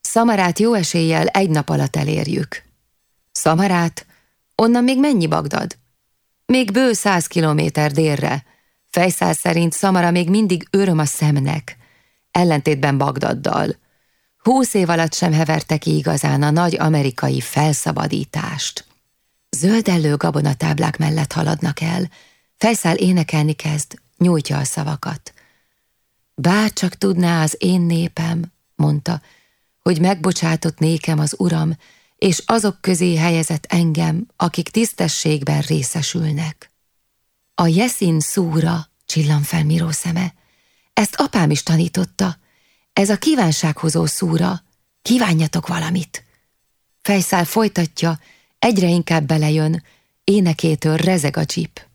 Szamarát jó eséllyel egy nap alatt elérjük. Szamarát? Onnan még mennyi Bagdad? Még bő száz kilométer délre. Fejszál szerint Szamara még mindig öröm a szemnek, ellentétben Bagdaddal. Húsz év alatt sem heverte ki igazán a nagy amerikai felszabadítást. Zöldellő gabonatáblák mellett haladnak el, fejszál énekelni kezd, nyújtja a szavakat. Bár csak tudná az én népem, mondta, hogy megbocsátott nékem az uram, és azok közé helyezett engem, akik tisztességben részesülnek. A jeszin szúra, csillan fel Miró szeme, ezt apám is tanította, ez a kívánsághozó szúra, kívánjatok valamit. Fejszál folytatja, egyre inkább belejön, énekétől rezeg a csip.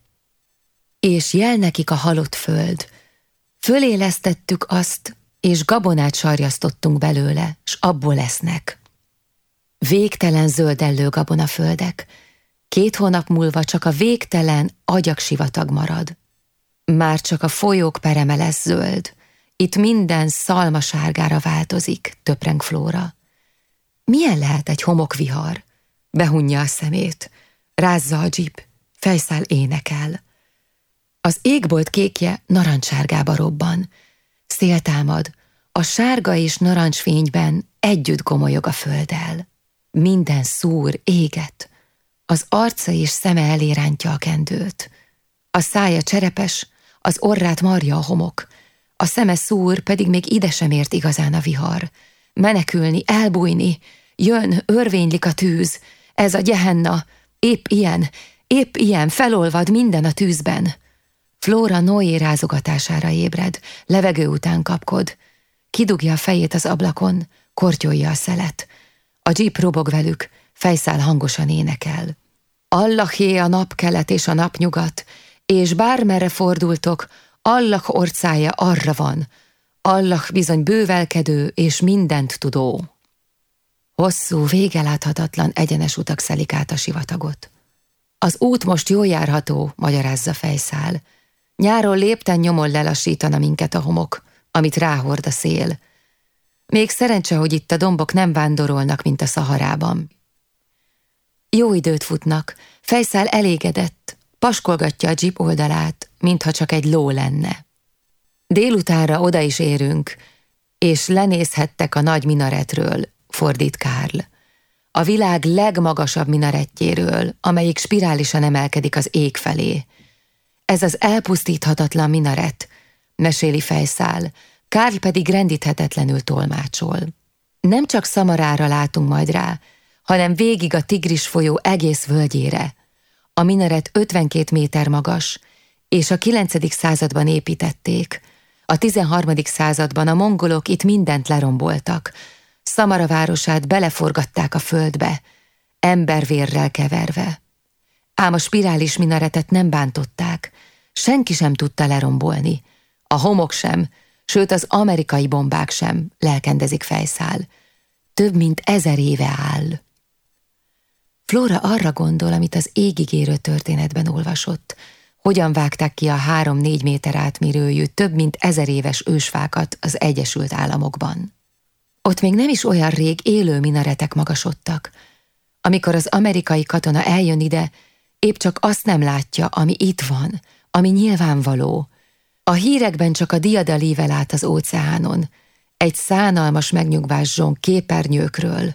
És jel nekik a halott föld. Fölélesztettük azt, és gabonát sarjasztottunk belőle, s abból lesznek. Végtelen zöldellő gabonaföldek, két hónap múlva csak a végtelen agyaksivatag marad. Már csak a folyók pereme lesz zöld, itt minden szalmasárgára változik, töpreng Flóra. Milyen lehet egy homokvihar? Behunja a szemét, rázza a dzsip, fejszál énekel. Az égbolt kékje narancsárgába robban, szél a sárga és narancsfényben együtt gomolyog a földdel. Minden szúr, éget, az arca és szeme elérántja a kendőt. A szája cserepes, az orrát marja a homok, a szeme szúr, pedig még ide sem ért igazán a vihar. Menekülni, elbújni, jön, örvénylik a tűz, ez a gyehenna, épp ilyen, épp ilyen, felolvad minden a tűzben. Flóra Noé rázogatására ébred, levegő után kapkod. Kidugja a fejét az ablakon, kortyolja a szelet. A jeep robog velük, fejszál hangosan énekel. Allahé a napkelet és a napnyugat, és bármerre fordultok, Allah orcája arra van, Allah bizony bővelkedő és mindent tudó. Hosszú, végeláthatatlan egyenes utak szelik át a sivatagot. Az út most jól járható, magyarázza fejszál. Nyáron lépten nyomon lelassítana minket a homok, amit ráhord a szél. Még szerencse, hogy itt a dombok nem vándorolnak, mint a szaharában. Jó időt futnak, fejszál elégedett, paskolgatja a jeep oldalát, mintha csak egy ló lenne. Délutánra oda is érünk, és lenézhettek a nagy minaretről, fordít Kárl. A világ legmagasabb minarettjéről, amelyik spirálisan emelkedik az ég felé. Ez az elpusztíthatatlan minaret, meséli fejszál, Kárl pedig rendíthetetlenül tolmácsol. Nem csak Szamarára látunk majd rá, hanem végig a Tigris folyó egész völgyére. A minaret 52 méter magas, és a 9. században építették. A 13. században a mongolok itt mindent leromboltak. Szamara városát beleforgatták a földbe, embervérrel keverve. Ám a spirális minaretet nem bántották, senki sem tudta lerombolni. A homok sem, sőt az amerikai bombák sem, lelkendezik fejszál. Több mint ezer éve áll. Flóra arra gondol, amit az égigérő történetben olvasott, hogyan vágták ki a három-négy méter átmérőjű, több mint ezer éves ősfákat az Egyesült Államokban. Ott még nem is olyan rég élő minaretek magasodtak. Amikor az amerikai katona eljön ide, épp csak azt nem látja, ami itt van, ami nyilvánvaló. A hírekben csak a diadalíve lát az óceánon, egy szánalmas megnyugváson képernyőkről.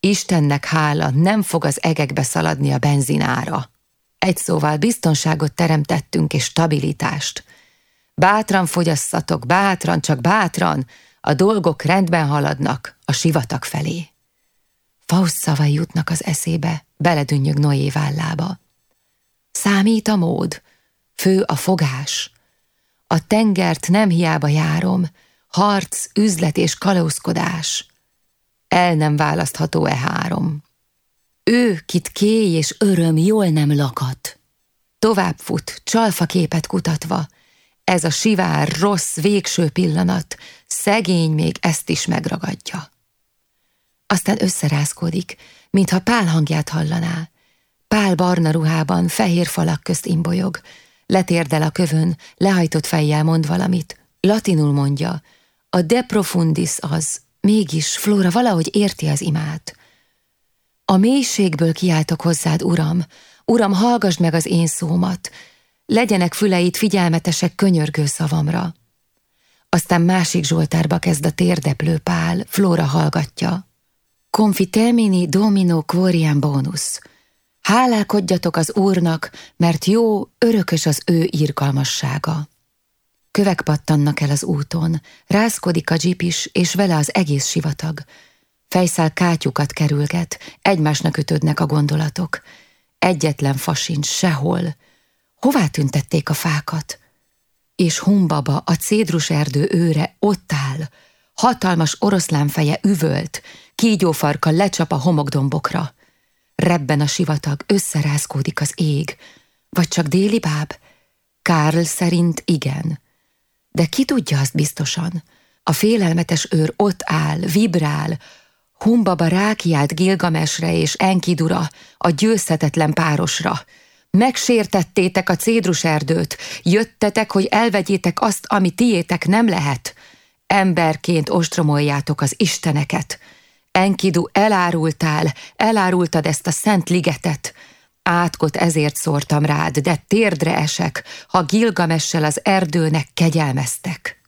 Istennek hála, nem fog az egekbe szaladni a benzinára. Egy szóval biztonságot teremtettünk és stabilitást. Bátran fogyasszatok, bátran, csak bátran, a dolgok rendben haladnak a sivatag felé. Faust szavai jutnak az eszébe, beledünnyög Noé vállába. Számít a mód, fő a fogás. A tengert nem hiába járom, harc, üzlet és kalózkodás. El nem választható e három. Ő, kit kéj és öröm jól nem lakat. Tovább fut, csalfa képet kutatva. Ez a sivár, rossz, végső pillanat, szegény még ezt is megragadja. Aztán összerázkodik, mintha Pál hangját hallaná. Pál barna ruhában, fehér falak közt imbolyog, letérdel a kövön, lehajtott fejjel mond valamit. Latinul mondja, a de profundis az, mégis Flóra valahogy érti az imát. A mélységből kiáltok hozzád, Uram, Uram, hallgasd meg az én szómat, legyenek füleid figyelmetesek könyörgő szavamra. Aztán másik Zsoltárba kezd a térdeplő pál, Flóra hallgatja. Confitemini domino quoriam bonus. Hálálkodjatok az Úrnak, mert jó, örökös az ő írgalmassága. Kövek pattannak el az úton, rázkodik a dzsip is, és vele az egész sivatag, Fejszál kátyukat kerülget, egymásnak ütödnek a gondolatok. Egyetlen fa sincs sehol. Hová tüntették a fákat? És Humbaba, a cédrus erdő őre ott áll. Hatalmas oroszlán feje üvölt, kígyófarka lecsap a homokdombokra. Rebben a sivatag, összerázkódik az ég. Vagy csak déli báb? Kárl szerint igen. De ki tudja azt biztosan? A félelmetes őr ott áll, vibrál, Humbaba rákiált Gilgamesre és Enkidura, a győzhetetlen párosra. Megsértettétek a cédruserdőt, jöttetek, hogy elvegyétek azt, ami tiétek nem lehet. Emberként ostromoljátok az isteneket. Enkidu, elárultál, elárultad ezt a szent ligetet. Átkot ezért szórtam rád, de térdre esek, ha Gilgamessel az erdőnek kegyelmeztek.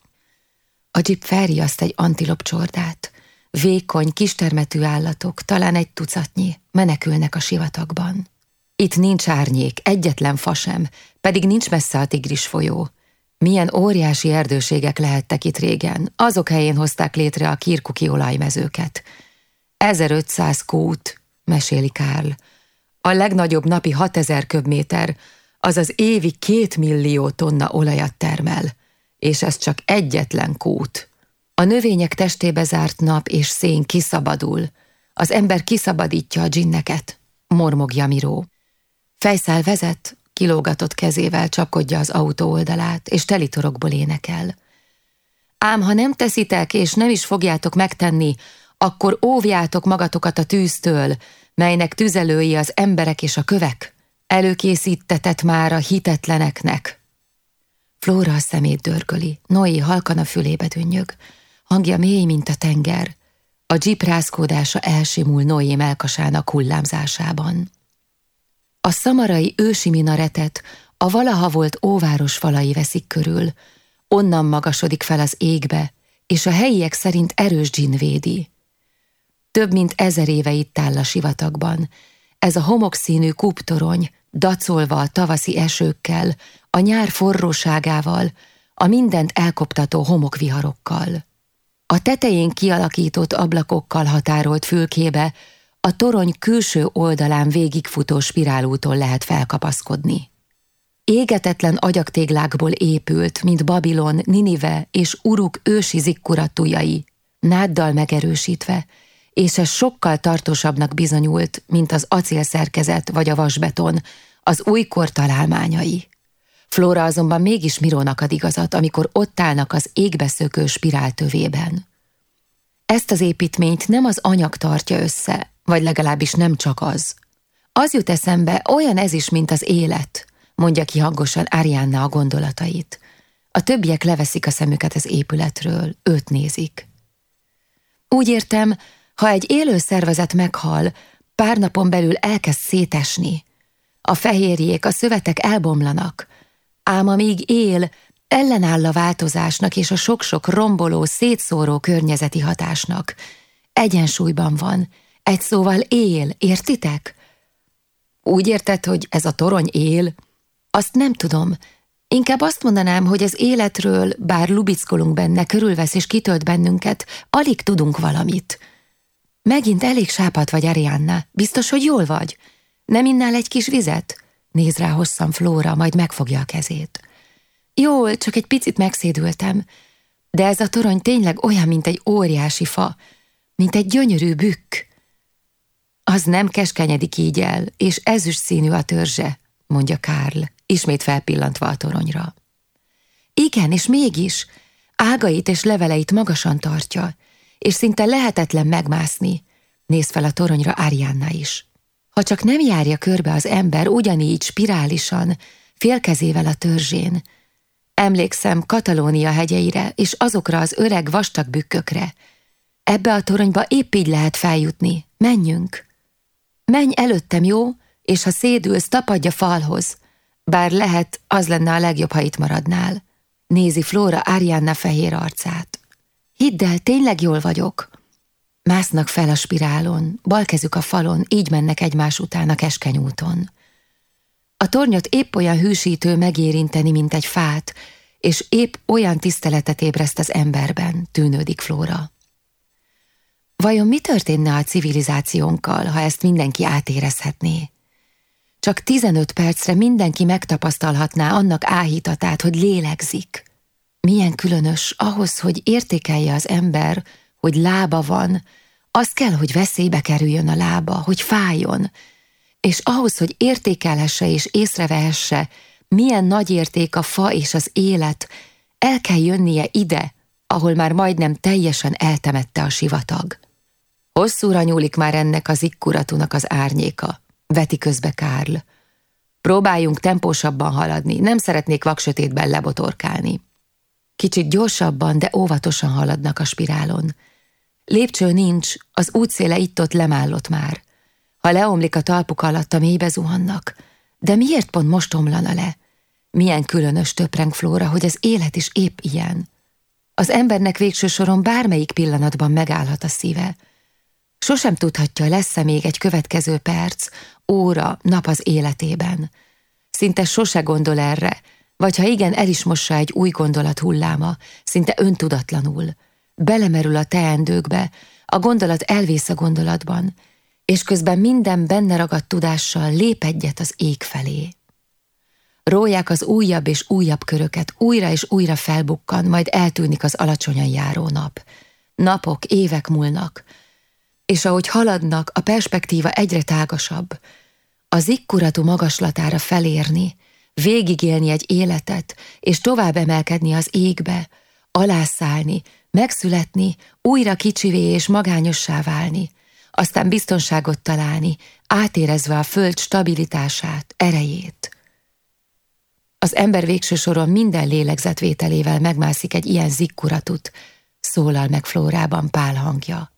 A dzsip felriaszt egy antilop csordát. Vékony, kistermetű állatok, talán egy tucatnyi, menekülnek a sivatagban. Itt nincs árnyék, egyetlen fa sem, pedig nincs messze a tigris folyó. Milyen óriási erdőségek lehettek itt régen, azok helyén hozták létre a kirkuki olajmezőket. 1500 kút, meséli Kárl. A legnagyobb napi 6000 köbméter, azaz évi két millió tonna olajat termel, és ez csak egyetlen kút. A növények testébe zárt nap és szén kiszabadul. Az ember kiszabadítja a dzsinneket, mormogja Miró. Fejszál vezet, kilógatott kezével csapkodja az autó oldalát, és telitorokból énekel. Ám ha nem teszitek, és nem is fogjátok megtenni, akkor óvjátok magatokat a tűztől, melynek tüzelői az emberek és a kövek. Előkészítetett már a hitetleneknek. Flóra a szemét dörgöli, Noé halkan a fülébe dünnyög. Hangja mély, mint a tenger. A dzsip rászkódása elsimul Noé melkasának hullámzásában. A szamarai ősi minaretet a valaha volt óváros falai veszik körül, onnan magasodik fel az égbe, és a helyiek szerint erős dzsin védi. Több mint ezer éve itt áll a sivatagban, ez a homokszínű kuptorony, dacolva a tavaszi esőkkel, a nyár forróságával, a mindent elkoptató homokviharokkal. A tetején kialakított ablakokkal határolt fülkébe a torony külső oldalán végigfutó spirálúton lehet felkapaszkodni. Égetetlen agyaktéglákból épült, mint Babilon, Ninive és Uruk ősi zikkuratujai, náddal megerősítve, és ez sokkal tartósabbnak bizonyult, mint az acélszerkezet vagy a vasbeton, az újkor találmányai. Flóra azonban mégis Mirónak ad igazat, amikor ott állnak az égbeszökő spirál tövében. Ezt az építményt nem az anyag tartja össze, vagy legalábbis nem csak az. Az jut eszembe, olyan ez is, mint az élet, mondja ki hangosan Arianna a gondolatait. A többiek leveszik a szemüket az épületről, őt nézik. Úgy értem, ha egy élő szervezet meghal, pár napon belül elkezd szétesni. A fehérjék, a szövetek elbomlanak, ám amíg él, ellenáll a változásnak és a sok-sok romboló, szétszóró környezeti hatásnak. Egyensúlyban van, egy szóval él, értitek? Úgy érted, hogy ez a torony él? Azt nem tudom. Inkább azt mondanám, hogy az életről, bár lubickolunk benne, körülvesz és kitölt bennünket, alig tudunk valamit. Megint elég sápat vagy, Arianna. Biztos, hogy jól vagy? Nem innál egy kis vizet? Néz rá hosszan Flóra, majd megfogja a kezét. Jól, csak egy picit megszédültem, de ez a torony tényleg olyan, mint egy óriási fa, mint egy gyönyörű bükk. Az nem keskenyedik így el, és ezüst színű a törzse, mondja Kárl, ismét felpillantva a toronyra. Igen, és mégis, ágait és leveleit magasan tartja, és szinte lehetetlen megmászni, néz fel a toronyra Arianna is. Ha csak nem járja körbe az ember ugyanígy spirálisan, félkezével a törzsén, Emlékszem Katalónia hegyeire és azokra az öreg vastag bükkökre. Ebbe a toronyba épp így lehet feljutni. Menjünk! Menj előttem, jó? És ha szédülsz, tapadja falhoz. Bár lehet, az lenne a legjobb, ha itt maradnál. Nézi Flóra Arianna fehér arcát. Hidd el, tényleg jól vagyok. Másznak fel a spirálon, balkezük a falon, így mennek egymás után a keskeny úton. A tornyot épp olyan hűsítő megérinteni, mint egy fát, és épp olyan tiszteletet ébreszt az emberben, tűnődik Flóra. Vajon mi történne a civilizációnkkal, ha ezt mindenki átérezhetné? Csak 15 percre mindenki megtapasztalhatná annak áhítatát, hogy lélegzik. Milyen különös ahhoz, hogy értékelje az ember, hogy lába van, az kell, hogy veszélybe kerüljön a lába, hogy fájjon, és ahhoz, hogy értékelhesse és észrevehesse, milyen nagy érték a fa és az élet, el kell jönnie ide, ahol már majdnem teljesen eltemette a sivatag. Hosszúra nyúlik már ennek az ikkuratunak az árnyéka, veti közbe Kárl. Próbáljunk tempósabban haladni, nem szeretnék vaksötétben lebotorkálni. Kicsit gyorsabban, de óvatosan haladnak a spirálon. Lépcső nincs, az útszéle itt-ott lemállott már. Ha leomlik a talpuk alatt, a mélybe zuhannak. De miért pont most omlana le? Milyen különös töpreng Flóra, hogy az élet is épp ilyen. Az embernek végső soron bármelyik pillanatban megállhat a szíve. Sosem tudhatja, lesz-e még egy következő perc, óra, nap az életében. Szinte sose gondol erre, vagy ha igen, el is mossa egy új gondolat hulláma, szinte öntudatlanul. Belemerül a teendőkbe, a gondolat elvész a gondolatban, és közben minden benne ragadt tudással lép egyet az ég felé. Róják az újabb és újabb köröket, újra és újra felbukkan, majd eltűnik az alacsonyan járó nap. Napok, évek múlnak, és ahogy haladnak, a perspektíva egyre tágasabb. Az ikkuratú magaslatára felérni, végigélni egy életet, és tovább emelkedni az égbe, alászállni, megszületni, újra kicsivé és magányossá válni, aztán biztonságot találni, átérezve a föld stabilitását, erejét. Az ember végső soron minden lélegzetvételével megmászik egy ilyen zikkuratut, szólal meg Flórában Pál hangja.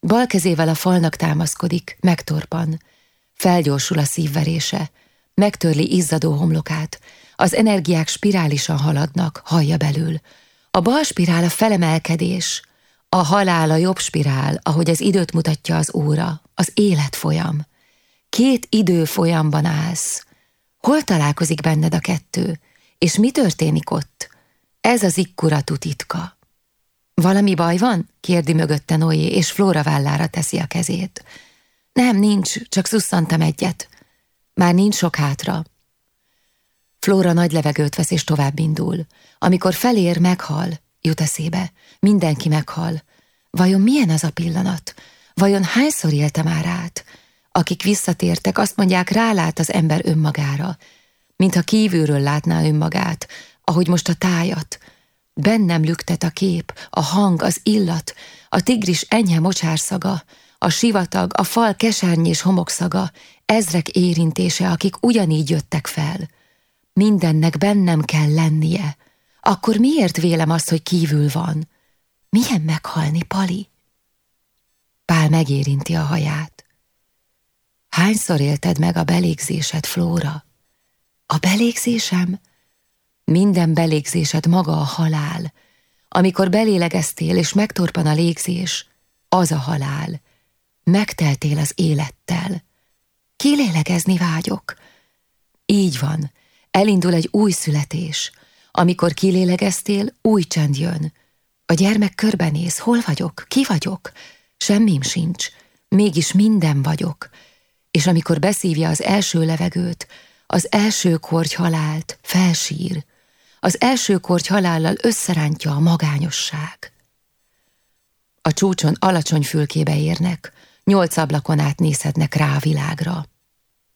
Bal kezével a falnak támaszkodik, megtorpan. Felgyorsul a szívverése, megtörli izzadó homlokát, az energiák spirálisan haladnak, hallja belül. A bal spirál a felemelkedés, a halál a jobb spirál, ahogy az időt mutatja az óra, az életfolyam. Két idő folyamban állsz. Hol találkozik benned a kettő? És mi történik ott? Ez az ikkuratú titka. Valami baj van? kérdi mögötte Noé, és Flóra vállára teszi a kezét. Nem, nincs, csak szusszantam egyet. Már nincs sok hátra. Flóra nagy levegőt vesz és tovább indul. Amikor felér, meghal, jut eszébe. Mindenki meghal. Vajon milyen az a pillanat? Vajon hányszor élte már át? Akik visszatértek, azt mondják, rálát az ember önmagára, mintha kívülről látná önmagát, ahogy most a tájat. Bennem lüktet a kép, a hang, az illat, a tigris enyhe mocsárszaga, a sivatag, a fal kesernyés homokszaga, ezrek érintése, akik ugyanígy jöttek fel. Mindennek bennem kell lennie. Akkor miért vélem azt, hogy kívül van? Milyen meghalni, Pali? Pál megérinti a haját. Hányszor élted meg a belégzésed, Flóra? A belégzésem? Minden belégzésed maga a halál. Amikor belélegeztél és megtorpan a légzés, az a halál. Megteltél az élettel. Kilélegezni vágyok. Így van, elindul egy új születés. Amikor kilélegeztél, új csend jön. A gyermek körbenéz, hol vagyok, ki vagyok? Semmim sincs, mégis minden vagyok. És amikor beszívja az első levegőt, az első korty halált, felsír. Az első korty halállal összerántja a magányosság. A csúcson alacsony fülkébe érnek, nyolc ablakon át nézhetnek rá a világra.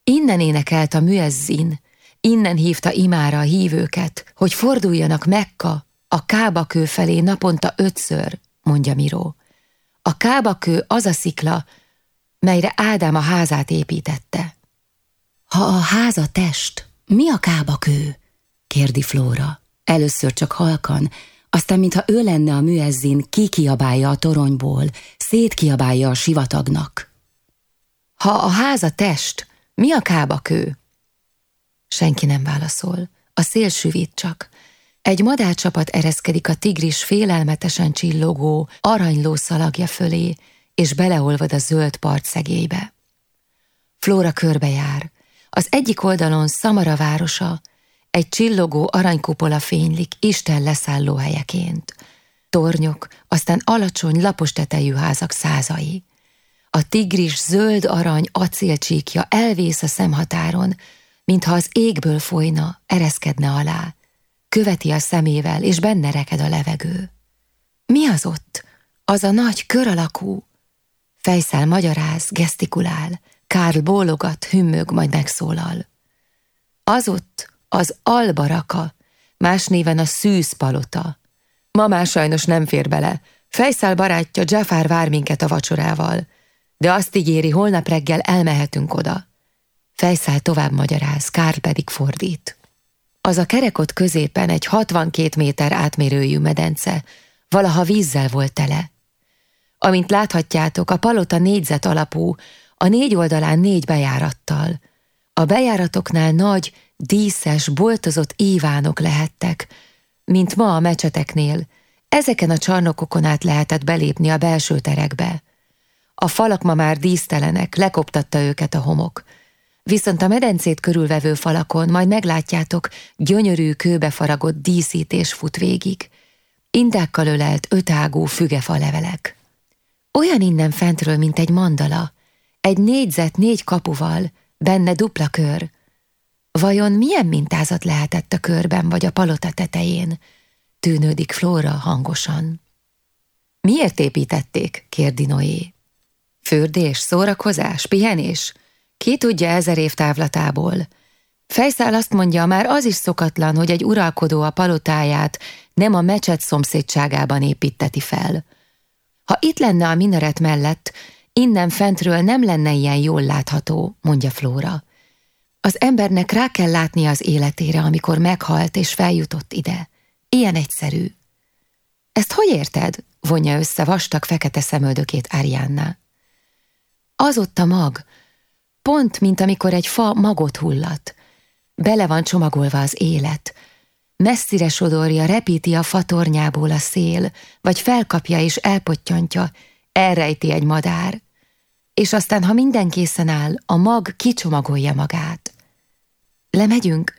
Innen énekelt a műezzin, innen hívta imára a hívőket, hogy forduljanak Mekka, a kábakő felé naponta ötször, mondja Miró. A kábakő az a szikla, melyre Ádám a házát építette. Ha a ház a test, mi a kábakő? kérdi Flóra. Először csak halkan, aztán mintha ő lenne a műezzin, kikiabálja a toronyból, szétkiabálja a sivatagnak. Ha a ház a test, mi a kábakő? Senki nem válaszol. A szél süvít csak. Egy madárcsapat ereszkedik a tigris félelmetesen csillogó, aranyló szalagja fölé, és beleolvad a zöld part szegélybe. Flóra körbejár. Az egyik oldalon Szamara városa, egy csillogó aranykupola fénylik Isten leszálló helyeként. Tornyok, aztán alacsony, lapos tetejű házak százai. A tigris zöld arany acélcsíkja elvész a szemhatáron, mintha az égből folyna, ereszkedne alá. Követi a szemével, és benne reked a levegő. Mi az ott? Az a nagy kör alakú. Fejszál magyaráz, gesztikulál, Kárl bólogat, hümmög, majd megszólal. Az ott az albaraka, más néven a szűzpalota. Ma már sajnos nem fér bele. Fejszál barátja Jafar vár minket a vacsorával, de azt ígéri, holnap reggel elmehetünk oda. Fejszál tovább magyaráz, Kár pedig fordít. Az a kerekot középen egy 62 méter átmérőjű medence, valaha vízzel volt tele. Amint láthatjátok, a palota négyzet alapú, a négy oldalán négy bejárattal. A bejáratoknál nagy, díszes, boltozott ívánok lehettek, mint ma a mecseteknél. Ezeken a csarnokokon át lehetett belépni a belső terekbe. A falak ma már dísztelenek, lekoptatta őket a homok. Viszont a medencét körülvevő falakon majd meglátjátok, gyönyörű kőbe faragott díszítés fut végig. Indákkal ölelt ötágú fügefa levelek. Olyan innen fentről, mint egy mandala, egy négyzet négy kapuval, benne dupla kör. Vajon milyen mintázat lehetett a körben vagy a palota tetején? Tűnődik Flóra hangosan. Miért építették? kérdi Noé. Fürdés, szórakozás, pihenés? Ki tudja ezer év távlatából? Fejszál azt mondja, már az is szokatlan, hogy egy uralkodó a palotáját nem a mecset szomszédságában építeti fel. Ha itt lenne a minaret mellett, innen fentről nem lenne ilyen jól látható, mondja Flóra. Az embernek rá kell látni az életére, amikor meghalt és feljutott ide. Ilyen egyszerű. Ezt hogy érted? vonja össze vastag fekete szemöldökét Ariánna. Az ott a mag, pont, mint amikor egy fa magot hullat. Bele van csomagolva az élet. Messzire sodorja, repíti a fatornyából a szél, vagy felkapja és elpottyantja, elrejti egy madár. És aztán, ha minden készen áll, a mag kicsomagolja magát. Lemegyünk?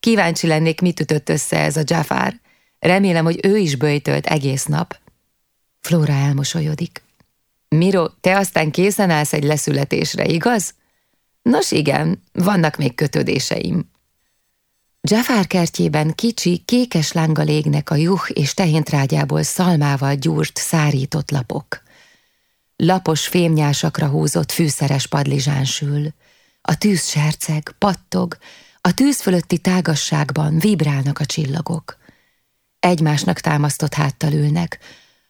Kíváncsi lennék, mit ütött össze ez a Jafar. Remélem, hogy ő is böjtölt egész nap. Flóra elmosolyodik. Miro, te aztán készen állsz egy leszületésre, igaz? Nos igen, vannak még kötődéseim. Jafar kertjében kicsi, kékes lánggal égnek a juh és tehéntrágyából szalmával gyúrt, szárított lapok. Lapos fémnyásakra húzott fűszeres padlizsán sül. A tűz serceg, pattog, a tűz fölötti tágasságban vibrálnak a csillagok. Egymásnak támasztott háttal ülnek.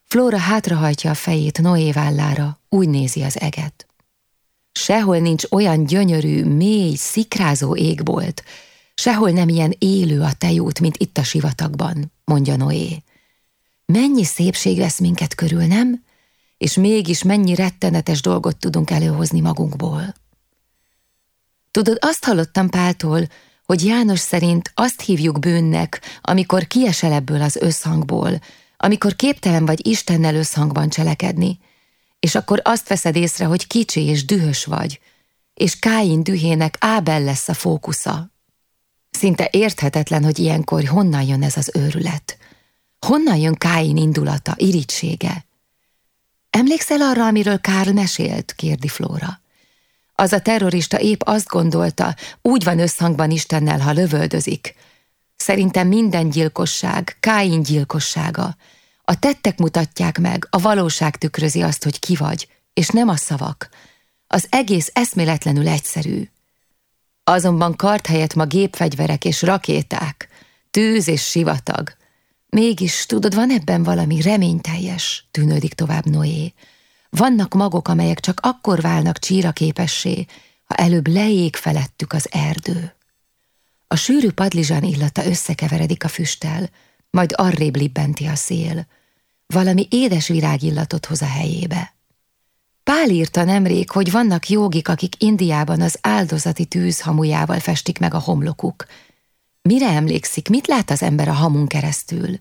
Flóra hátrahajtja a fejét Noé vállára, úgy nézi az eget. Sehol nincs olyan gyönyörű, mély, szikrázó égbolt, sehol nem ilyen élő a tejút, mint itt a sivatagban, mondja Noé. Mennyi szépség lesz minket körül, nem? És mégis mennyi rettenetes dolgot tudunk előhozni magunkból. Tudod, azt hallottam Páltól, hogy János szerint azt hívjuk bűnnek, amikor kiesel ebből az összhangból, amikor képtelen vagy Istennel összhangban cselekedni, és akkor azt veszed észre, hogy kicsi és dühös vagy, és Káin dühének Ábel lesz a fókusza. Szinte érthetetlen, hogy ilyenkor honnan jön ez az őrület. Honnan jön Káin indulata, irítsége? Emlékszel arra, amiről Kárl mesélt? kérdi Flóra. Az a terrorista épp azt gondolta, úgy van összhangban Istennel, ha lövöldözik. Szerintem minden gyilkosság, Káin gyilkossága. A tettek mutatják meg, a valóság tükrözi azt, hogy ki vagy, és nem a szavak. Az egész eszméletlenül egyszerű. Azonban kart helyett ma gépfegyverek és rakéták, tűz és sivatag. Mégis, tudod, van ebben valami reményteljes, tűnődik tovább Noé. Vannak magok, amelyek csak akkor válnak csíra képessé, ha előbb leég felettük az erdő. A sűrű padlizsán illata összekeveredik a füsttel, majd arrébb libbenti a szél. Valami édes virágillatot hoz a helyébe. Pál írta nemrég, hogy vannak jogik, akik Indiában az áldozati tűz hamujával festik meg a homlokuk. Mire emlékszik, mit lát az ember a hamun keresztül?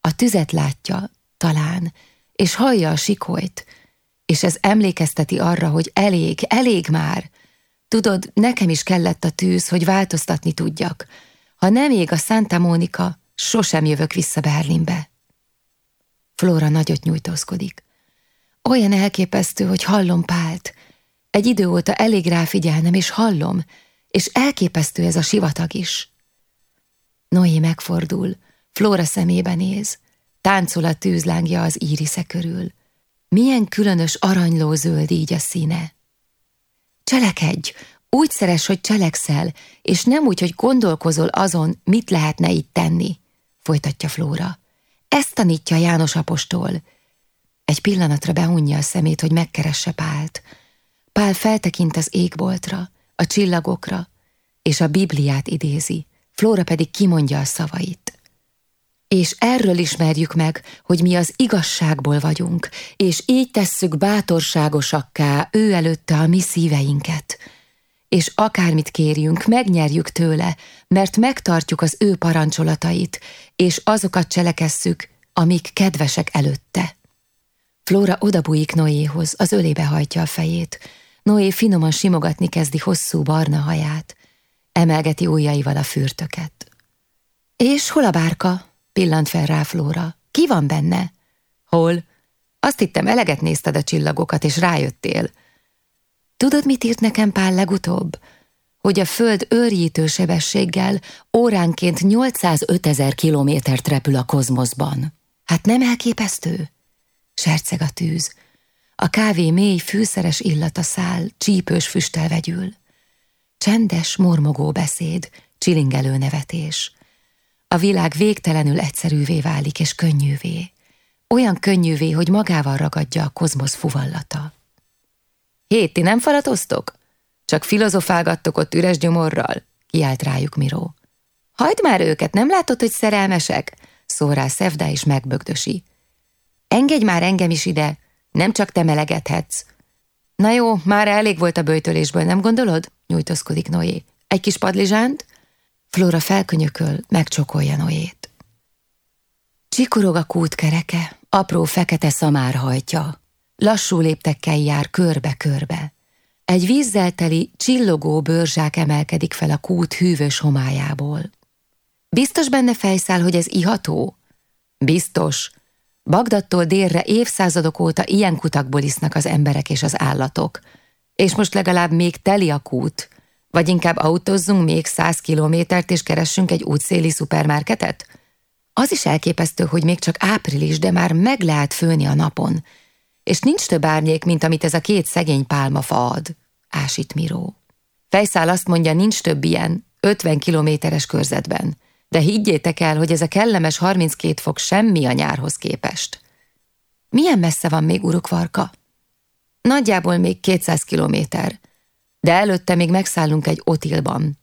A tüzet látja, talán, és hallja a sikolyt, és ez emlékezteti arra, hogy elég, elég már. Tudod, nekem is kellett a tűz, hogy változtatni tudjak. Ha nem ég a Santa Monica, sosem jövök vissza Berlinbe. Flóra nagyot nyújtózkodik. Olyan elképesztő, hogy hallom Pált. Egy idő óta elég ráfigyelnem, és hallom, és elképesztő ez a sivatag is. Noé megfordul, Flóra szemébe néz, táncol a tűzlángja az írisze körül. Milyen különös aranyló zöld így a színe. Cselekedj, úgy szeres, hogy cselekszel, és nem úgy, hogy gondolkozol azon, mit lehetne itt tenni, folytatja Flóra. Ezt tanítja János apostol. Egy pillanatra behunja a szemét, hogy megkeresse Pált. Pál feltekint az égboltra, a csillagokra, és a Bibliát idézi, Flóra pedig kimondja a szavait. És erről ismerjük meg, hogy mi az igazságból vagyunk, és így tesszük bátorságosakká ő előtte a mi szíveinket. És akármit kérjünk, megnyerjük tőle, mert megtartjuk az ő parancsolatait, és azokat cselekesszük, amik kedvesek előtte. Flóra odabújik Noéhoz, az ölébe hajtja a fejét. Noé finoman simogatni kezdi hosszú barna haját. Emelgeti ujjaival a fürtöket. És hol a bárka? Pillant fel rá Flóra. Ki van benne? Hol? Azt hittem, eleget nézted a csillagokat, és rájöttél. Tudod, mit írt nekem Pál legutóbb? Hogy a Föld őrjítő sebességgel óránként 805 ezer kilométert repül a kozmoszban. Hát nem elképesztő? Serceg a tűz. A kávé mély, fűszeres illata száll, csípős füsttel vegyül. Csendes, mormogó beszéd, csilingelő nevetés. A világ végtelenül egyszerűvé válik és könnyűvé. Olyan könnyűvé, hogy magával ragadja a kozmosz fuvallata. Hé, ti nem falatoztok? Csak filozofálgattok ott üres gyomorral? Kiált rájuk Miró. Hagyd már őket, nem látod, hogy szerelmesek? Szól rá Szevda és megbögdösi. Engedj már engem is ide, nem csak te melegedhetsz. Na jó, már elég volt a böjtölésből, nem gondolod? Nyújtózkodik Noé. Egy kis padlizsánt? Flóra felkönyököl, megcsokolja Noét. Csikorog a kút kereke, apró fekete szamár hajtja. Lassú léptekkel jár körbe-körbe. Egy vízzel teli, csillogó bőrzsák emelkedik fel a kút hűvös homályából. Biztos benne fejszáll, hogy ez iható? Biztos. Bagdattól délre évszázadok óta ilyen kutakból isznak az emberek és az állatok. És most legalább még teli a kút, vagy inkább autózzunk még száz kilométert és keressünk egy útszéli szupermarketet? Az is elképesztő, hogy még csak április, de már meg lehet főni a napon. És nincs több árnyék, mint amit ez a két szegény pálmafa ad, ásít Miró. Fejszál azt mondja, nincs több ilyen, 50 kilométeres körzetben. De higgyétek el, hogy ez a kellemes 32 fok semmi a nyárhoz képest. Milyen messze van még Urukvarka? Nagyjából még 200 kilométer, de előtte még megszállunk egy otilban.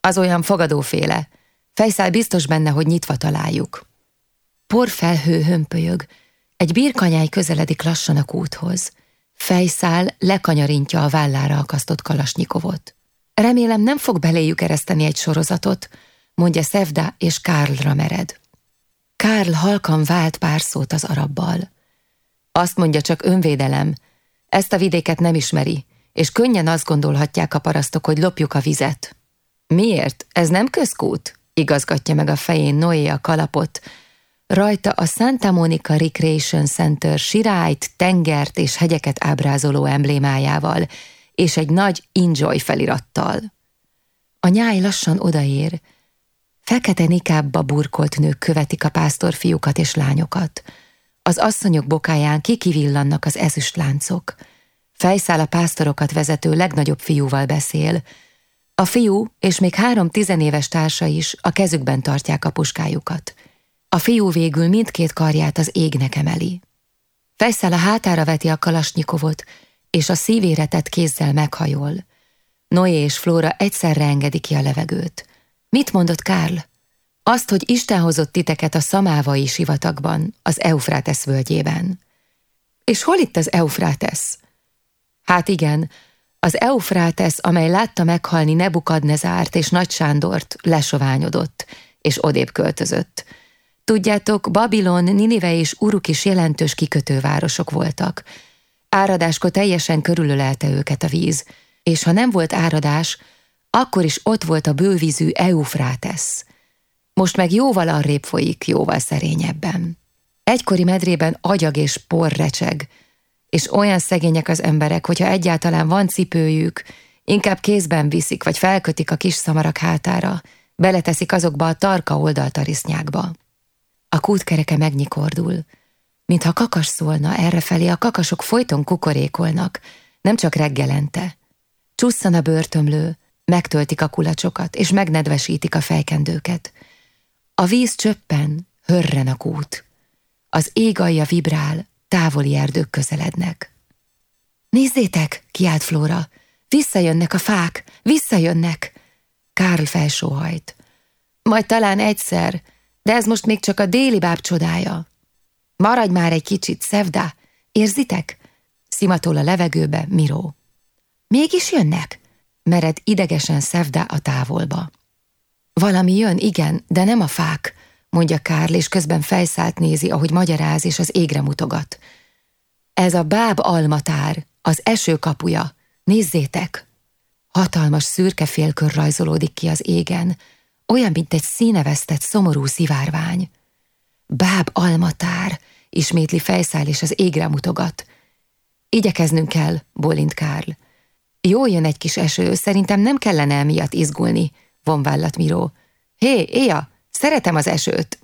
Az olyan fogadóféle. Fejszál biztos benne, hogy nyitva találjuk. Porfelhő hömpölyög, egy birkanyáj közeledik lassan a kúthoz. Fejszál lekanyarintja a vállára akasztott kalasnyikovot. Remélem nem fog beléjük ereszteni egy sorozatot, mondja Szevda, és Kárlra mered. Kárl halkan vált pár szót az arabbal. Azt mondja csak önvédelem, ezt a vidéket nem ismeri, és könnyen azt gondolhatják a parasztok, hogy lopjuk a vizet. Miért? Ez nem közkút? Igazgatja meg a fején Noé a kalapot. Rajta a Santa Monica Recreation Center sirályt, tengert és hegyeket ábrázoló emblémájával, és egy nagy Enjoy felirattal. A nyáj lassan odaér, fekete nikábba burkolt nők követik a pásztorfiúkat és lányokat. Az asszonyok bokáján kikivillannak az ezüst láncok. Fejszál a pásztorokat vezető legnagyobb fiúval beszél. A fiú és még három tizenéves társa is a kezükben tartják a puskájukat. A fiú végül mindkét karját az égnek emeli. Fejszál a hátára veti a kalasnyikovot, és a szívére tett kézzel meghajol. Noé és Flóra egyszerre engedi ki a levegőt. Mit mondott Kárl? Azt, hogy Isten hozott titeket a szamávai sivatagban, az Eufrátesz völgyében. És hol itt az Eufrátesz? Hát igen, az Eufrátesz, amely látta meghalni Nebukadnezárt és Nagy Sándort, lesoványodott, és odébb költözött. Tudjátok, Babilon, Ninive és Uruk is jelentős kikötővárosok voltak. Áradáskor teljesen körülölelte őket a víz, és ha nem volt áradás, akkor is ott volt a bővízű Eufrátesz. Most meg jóval arrébb folyik, jóval szerényebben. Egykori medrében agyag és por recseg, és olyan szegények az emberek, hogyha egyáltalán van cipőjük, inkább kézben viszik, vagy felkötik a kis szamarak hátára, beleteszik azokba a tarka oldaltarisznyákba. A kútkereke megnyikordul, mintha kakas szólna errefelé, a kakasok folyton kukorékolnak, nem csak reggelente. Csusszan a börtömlő, megtöltik a kulacsokat, és megnedvesítik a fejkendőket. A víz csöppen, hörren a kút. Az ég alja vibrál, távoli erdők közelednek. Nézzétek, kiált Flóra, visszajönnek a fák, visszajönnek! Kárl felsóhajt. Majd talán egyszer, de ez most még csak a déli báb csodája. Maradj már egy kicsit, Szevda, érzitek? Szimatol a levegőbe Miró. Mégis jönnek? Mered idegesen Szevda a távolba. Valami jön, igen, de nem a fák, mondja Kárl, és közben fejszállt nézi, ahogy magyaráz, és az égre mutogat. Ez a báb almatár, az eső kapuja. Nézzétek! Hatalmas szürke félkör rajzolódik ki az égen, olyan, mint egy színevesztett, szomorú szivárvány. Báb almatár, ismétli fejszáll és az égre mutogat. Igyekeznünk kell, bólint Kárl. Jó jön egy kis eső, szerintem nem kellene emiatt izgulni, von Miró. Hé, Éja, szeretem az esőt.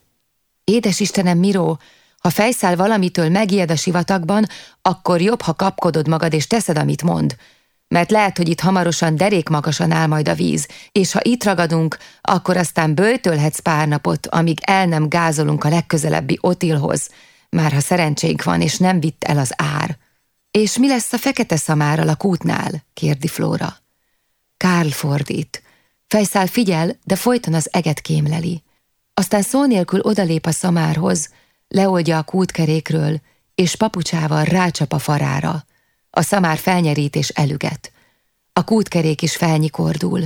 Édes Istenem, Miró, ha fejszáll valamitől megijed a sivatagban, akkor jobb, ha kapkodod magad és teszed, amit mond. Mert lehet, hogy itt hamarosan derék magasan áll majd a víz, és ha itt ragadunk, akkor aztán bőtölhetsz pár napot, amíg el nem gázolunk a legközelebbi Otilhoz, már ha szerencsénk van, és nem vitt el az ár. És mi lesz a fekete szamárral a kútnál? kérdi Flóra. Kárl fordít. Fejszál figyel, de folyton az eget kémleli. Aztán szó nélkül odalép a szamárhoz, leoldja a kútkerékről, és papucsával rácsap a farára. A szamár felnyerít és elüget. A kútkerék is felnyikordul.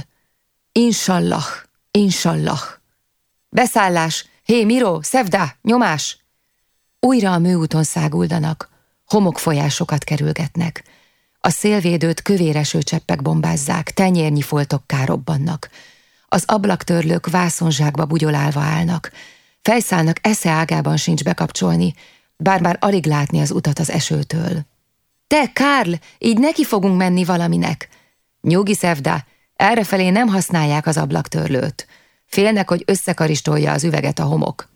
Insallah, insallah. Beszállás! Hé, Miro, Szevda, nyomás! Újra a műúton száguldanak, homokfolyásokat kerülgetnek. A szélvédőt kövéreső cseppek bombázzák, tenyérnyi foltokká robbannak. Az ablaktörlők vászonzsákba bugyolálva állnak, fejszállnak esze ágában sincs bekapcsolni, bár már alig látni az utat az esőtől. Te, Kárl, így neki fogunk menni valaminek. Nyugi, Szevda, errefelé nem használják az ablaktörlőt. Félnek, hogy összekaristolja az üveget a homok.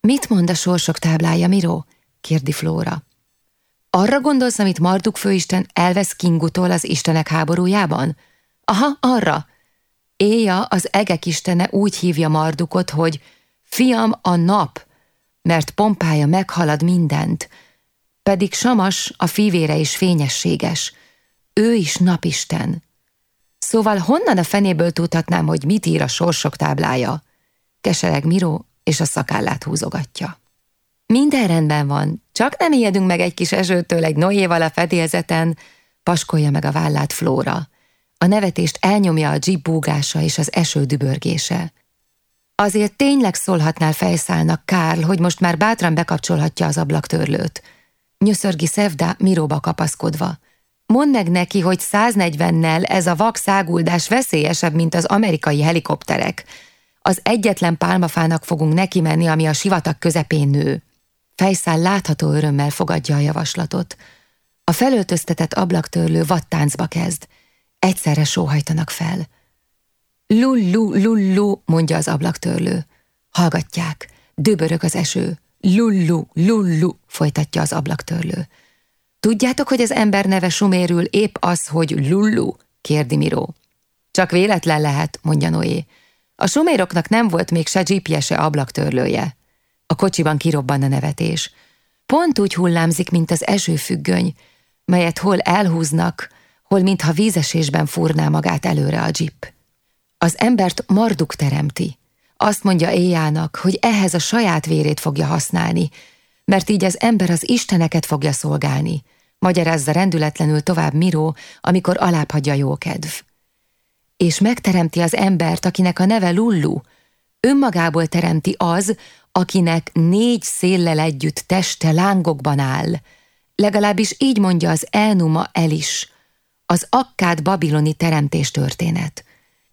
Mit mond a sorsok táblája, Miró? kérdi Flóra. Arra gondolsz, amit Marduk főisten elvesz Kingutól az istenek háborújában? Aha, arra. Éja, az egek istene úgy hívja Mardukot, hogy fiam a nap, mert pompája meghalad mindent, pedig Samas a fivére is fényességes, ő is napisten. Szóval honnan a fenéből tudhatnám, hogy mit ír a sorsok táblája? Kesereg Miró, és a szakállát húzogatja. Minden rendben van, csak nem ijedünk meg egy kis esőtől egy Noéval a fedélzeten, paskolja meg a vállát Flóra. A nevetést elnyomja a jeep búgása és az eső dübörgése. Azért tényleg szólhatnál fejszálnak, Kárl, hogy most már bátran bekapcsolhatja az ablaktörlőt. Nyöszörgi Szevda Miróba kapaszkodva. Mondd meg neki, hogy 140-nel ez a vak száguldás veszélyesebb, mint az amerikai helikopterek. Az egyetlen pálmafának fogunk neki menni, ami a sivatag közepén nő. Fejszál látható örömmel fogadja a javaslatot. A felöltöztetett ablaktörlő vattáncba kezd. Egyszerre sóhajtanak fel. Lullu, lullu, mondja az ablaktörlő. Hallgatják, döbörög az eső. Lullu, lullu, folytatja az ablaktörlő. Tudjátok, hogy az ember neve sumérül épp az, hogy lullu? kérdi Miró. Csak véletlen lehet, mondja Noé. A suméroknak nem volt még se gps se ablaktörlője. A kocsiban kirobban a nevetés. Pont úgy hullámzik, mint az esőfüggöny, melyet hol elhúznak, hol mintha vízesésben fúrná magát előre a jeep. Az embert Marduk teremti. Azt mondja éjának, hogy ehhez a saját vérét fogja használni, mert így az ember az isteneket fogja szolgálni, magyarázza rendületlenül tovább Miró, amikor alábbhagyja jókedv. És megteremti az embert, akinek a neve Lullu, önmagából teremti az, akinek négy széllel együtt teste lángokban áll, legalábbis így mondja az Elnuma el is, az akkád babiloni teremtés történet.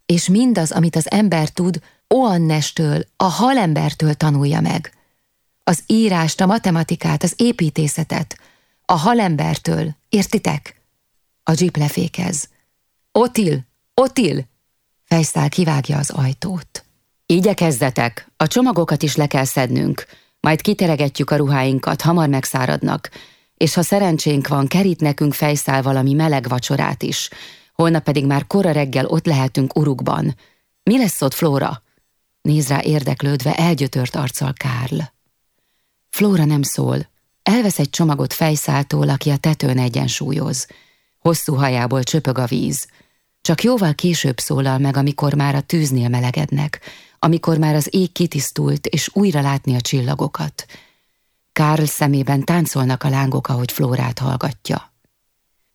És mindaz, amit az ember tud, Oannestől, a halembertől tanulja meg. Az írást, a matematikát, az építészetet, a halembertől, értitek? A jeep lefékez. Otil, Otil! Fejszál kivágja az ajtót. Igyekezzetek, a csomagokat is le kell szednünk, majd kiteregetjük a ruháinkat, hamar megszáradnak, és ha szerencsénk van, kerít nekünk fejszál valami meleg vacsorát is, holnap pedig már kora reggel ott lehetünk urukban. Mi lesz ott, Flóra? Néz rá érdeklődve elgyötört arccal Kárl. Flóra nem szól. Elvesz egy csomagot fejszáltól, aki a tetőn egyensúlyoz. Hosszú hajából csöpög a víz. Csak jóval később szólal meg, amikor már a tűznél melegednek, amikor már az ég kitisztult, és újra látni a csillagokat. Karl szemében táncolnak a lángok, ahogy Flórát hallgatja.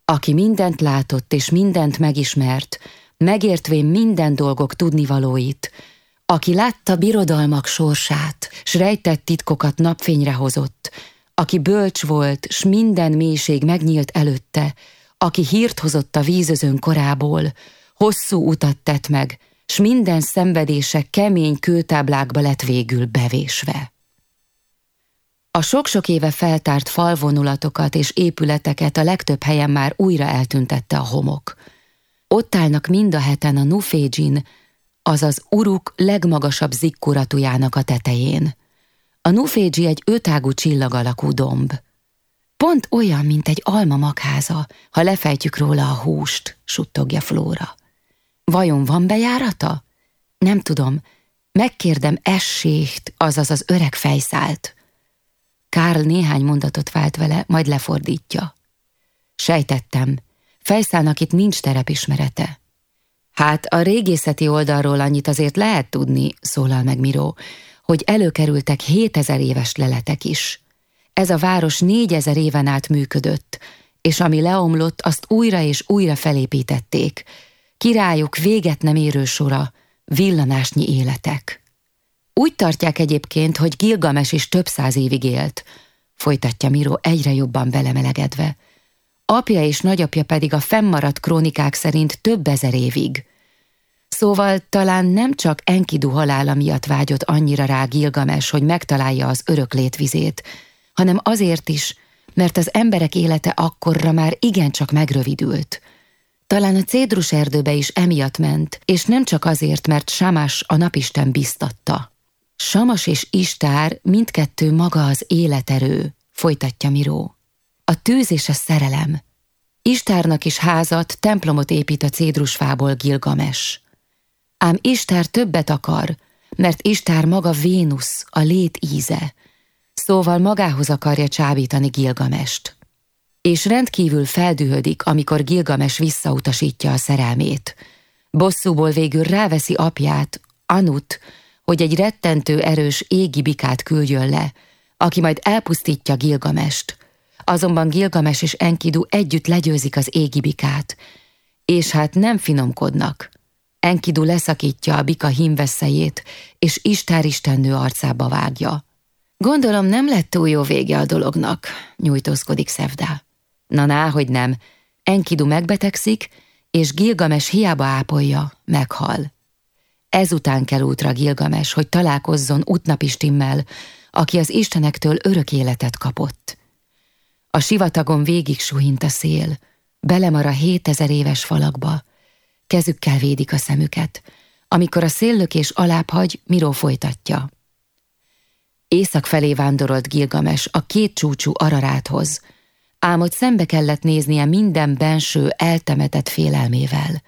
Aki mindent látott és mindent megismert, megértvén minden dolgok tudnivalóit, aki látta birodalmak sorsát, s rejtett titkokat napfényre hozott, aki bölcs volt, s minden mélység megnyílt előtte, aki hírt hozott a vízözön korából, hosszú utat tett meg, s minden szenvedése kemény kőtáblákba lett végül bevésve. A sok-sok éve feltárt falvonulatokat és épületeket a legtöbb helyen már újra eltüntette a homok. Ott állnak mind a heten a Nuféjin, azaz Uruk legmagasabb zikkuratujának a tetején. A Nuféji egy ötágú csillag alakú domb. Pont olyan, mint egy alma magháza, ha lefejtjük róla a húst, suttogja Flóra. Vajon van bejárata? Nem tudom, megkérdem Essést, azaz az öreg fejszált. Kárl néhány mondatot vált vele, majd lefordítja. Sejtettem, fejszálnak itt nincs terepismerete. Hát a régészeti oldalról annyit azért lehet tudni, szólal meg Miró, hogy előkerültek 7000 éves leletek is. Ez a város 4000 éven át működött, és ami leomlott, azt újra és újra felépítették. Királyok véget nem érő sora, villanásnyi életek. Úgy tartják egyébként, hogy Gilgames is több száz évig élt, folytatja Miró egyre jobban belemelegedve. Apja és nagyapja pedig a fennmaradt krónikák szerint több ezer évig. Szóval talán nem csak Enkidu halála miatt vágyott annyira rá Gilgames, hogy megtalálja az örök létvizét, hanem azért is, mert az emberek élete akkorra már igencsak megrövidült. Talán a cédrus erdőbe is emiatt ment, és nem csak azért, mert Samas a napisten biztatta. Samas és Istár mindkettő maga az életerő, folytatja Miró. A tűz és a szerelem. Istárnak is házat, templomot épít a cédrusfából Gilgames. Ám Istár többet akar, mert Istár maga Vénusz, a lét íze, szóval magához akarja csábítani Gilgamest. És rendkívül feldühödik, amikor Gilgames visszautasítja a szerelmét. Bosszúból végül ráveszi apját, Anut, hogy egy rettentő erős égi bikát küldjön le, aki majd elpusztítja Gilgamest. Azonban Gilgames és Enkidu együtt legyőzik az égi bikát, és hát nem finomkodnak. Enkidu leszakítja a bika hímveszélyét, és Istár istennő arcába vágja. Gondolom nem lett túl jó vége a dolognak, nyújtózkodik Szevdá. Na ná, hogy nem. Enkidu megbetegszik, és Gilgames hiába ápolja, meghal. Ezután kell útra Gilgames, hogy találkozzon Utnapistimmel, aki az istenektől örök életet kapott. A sivatagon végig suhint a szél, belemar a hétezer éves falakba, kezükkel védik a szemüket. Amikor a széllökés alább hagy, Miró folytatja. Észak felé vándorolt Gilgames a két csúcsú araráthoz, ám hogy szembe kellett néznie minden benső eltemetett félelmével.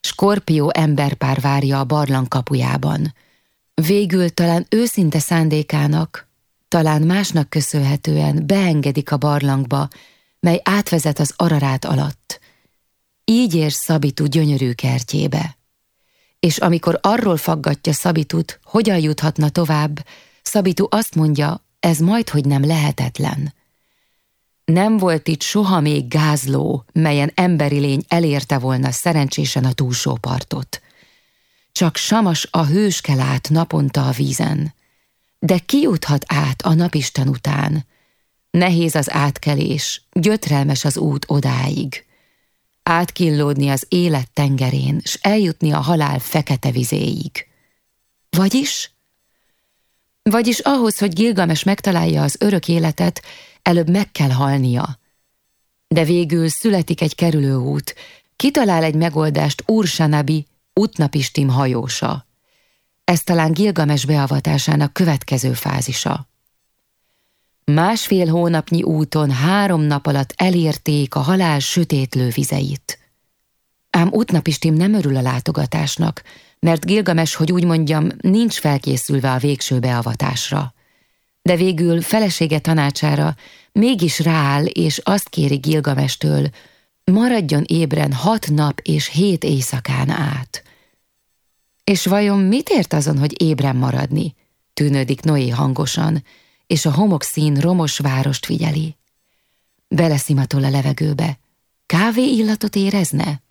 Skorpió emberpár várja a barlang kapujában. Végül talán őszinte szándékának, talán másnak köszönhetően beengedik a barlangba, mely átvezet az ararát alatt. Így ér Szabitú gyönyörű kertjébe. És amikor arról faggatja Szabitut, hogyan juthatna tovább, Szabitú azt mondja, ez majd, hogy nem lehetetlen. Nem volt itt soha még gázló, melyen emberi lény elérte volna szerencsésen a túlsó partot. Csak Samas a hős kell át naponta a vízen. De ki juthat át a napisten után? Nehéz az átkelés, gyötrelmes az út odáig. Átkillódni az élet tengerén, s eljutni a halál fekete vizéig. Vagyis? Vagyis ahhoz, hogy Gilgames megtalálja az örök életet, előbb meg kell halnia. De végül születik egy kerülőút, kitalál egy megoldást Ursanabi, Utnapistim hajósa. Ez talán Gilgames beavatásának következő fázisa. Másfél hónapnyi úton három nap alatt elérték a halál sötétlő vizeit. Ám Utnapistim nem örül a látogatásnak, mert Gilgames, hogy úgy mondjam, nincs felkészülve a végső beavatásra. De végül felesége tanácsára mégis rááll, és azt kéri Gilgamestől, maradjon ébren hat nap és hét éjszakán át. És vajon mit ért azon, hogy ébren maradni? Tűnődik Noé hangosan, és a homokszín romos várost figyeli. Beleszimatol a levegőbe. Kávé illatot érezne?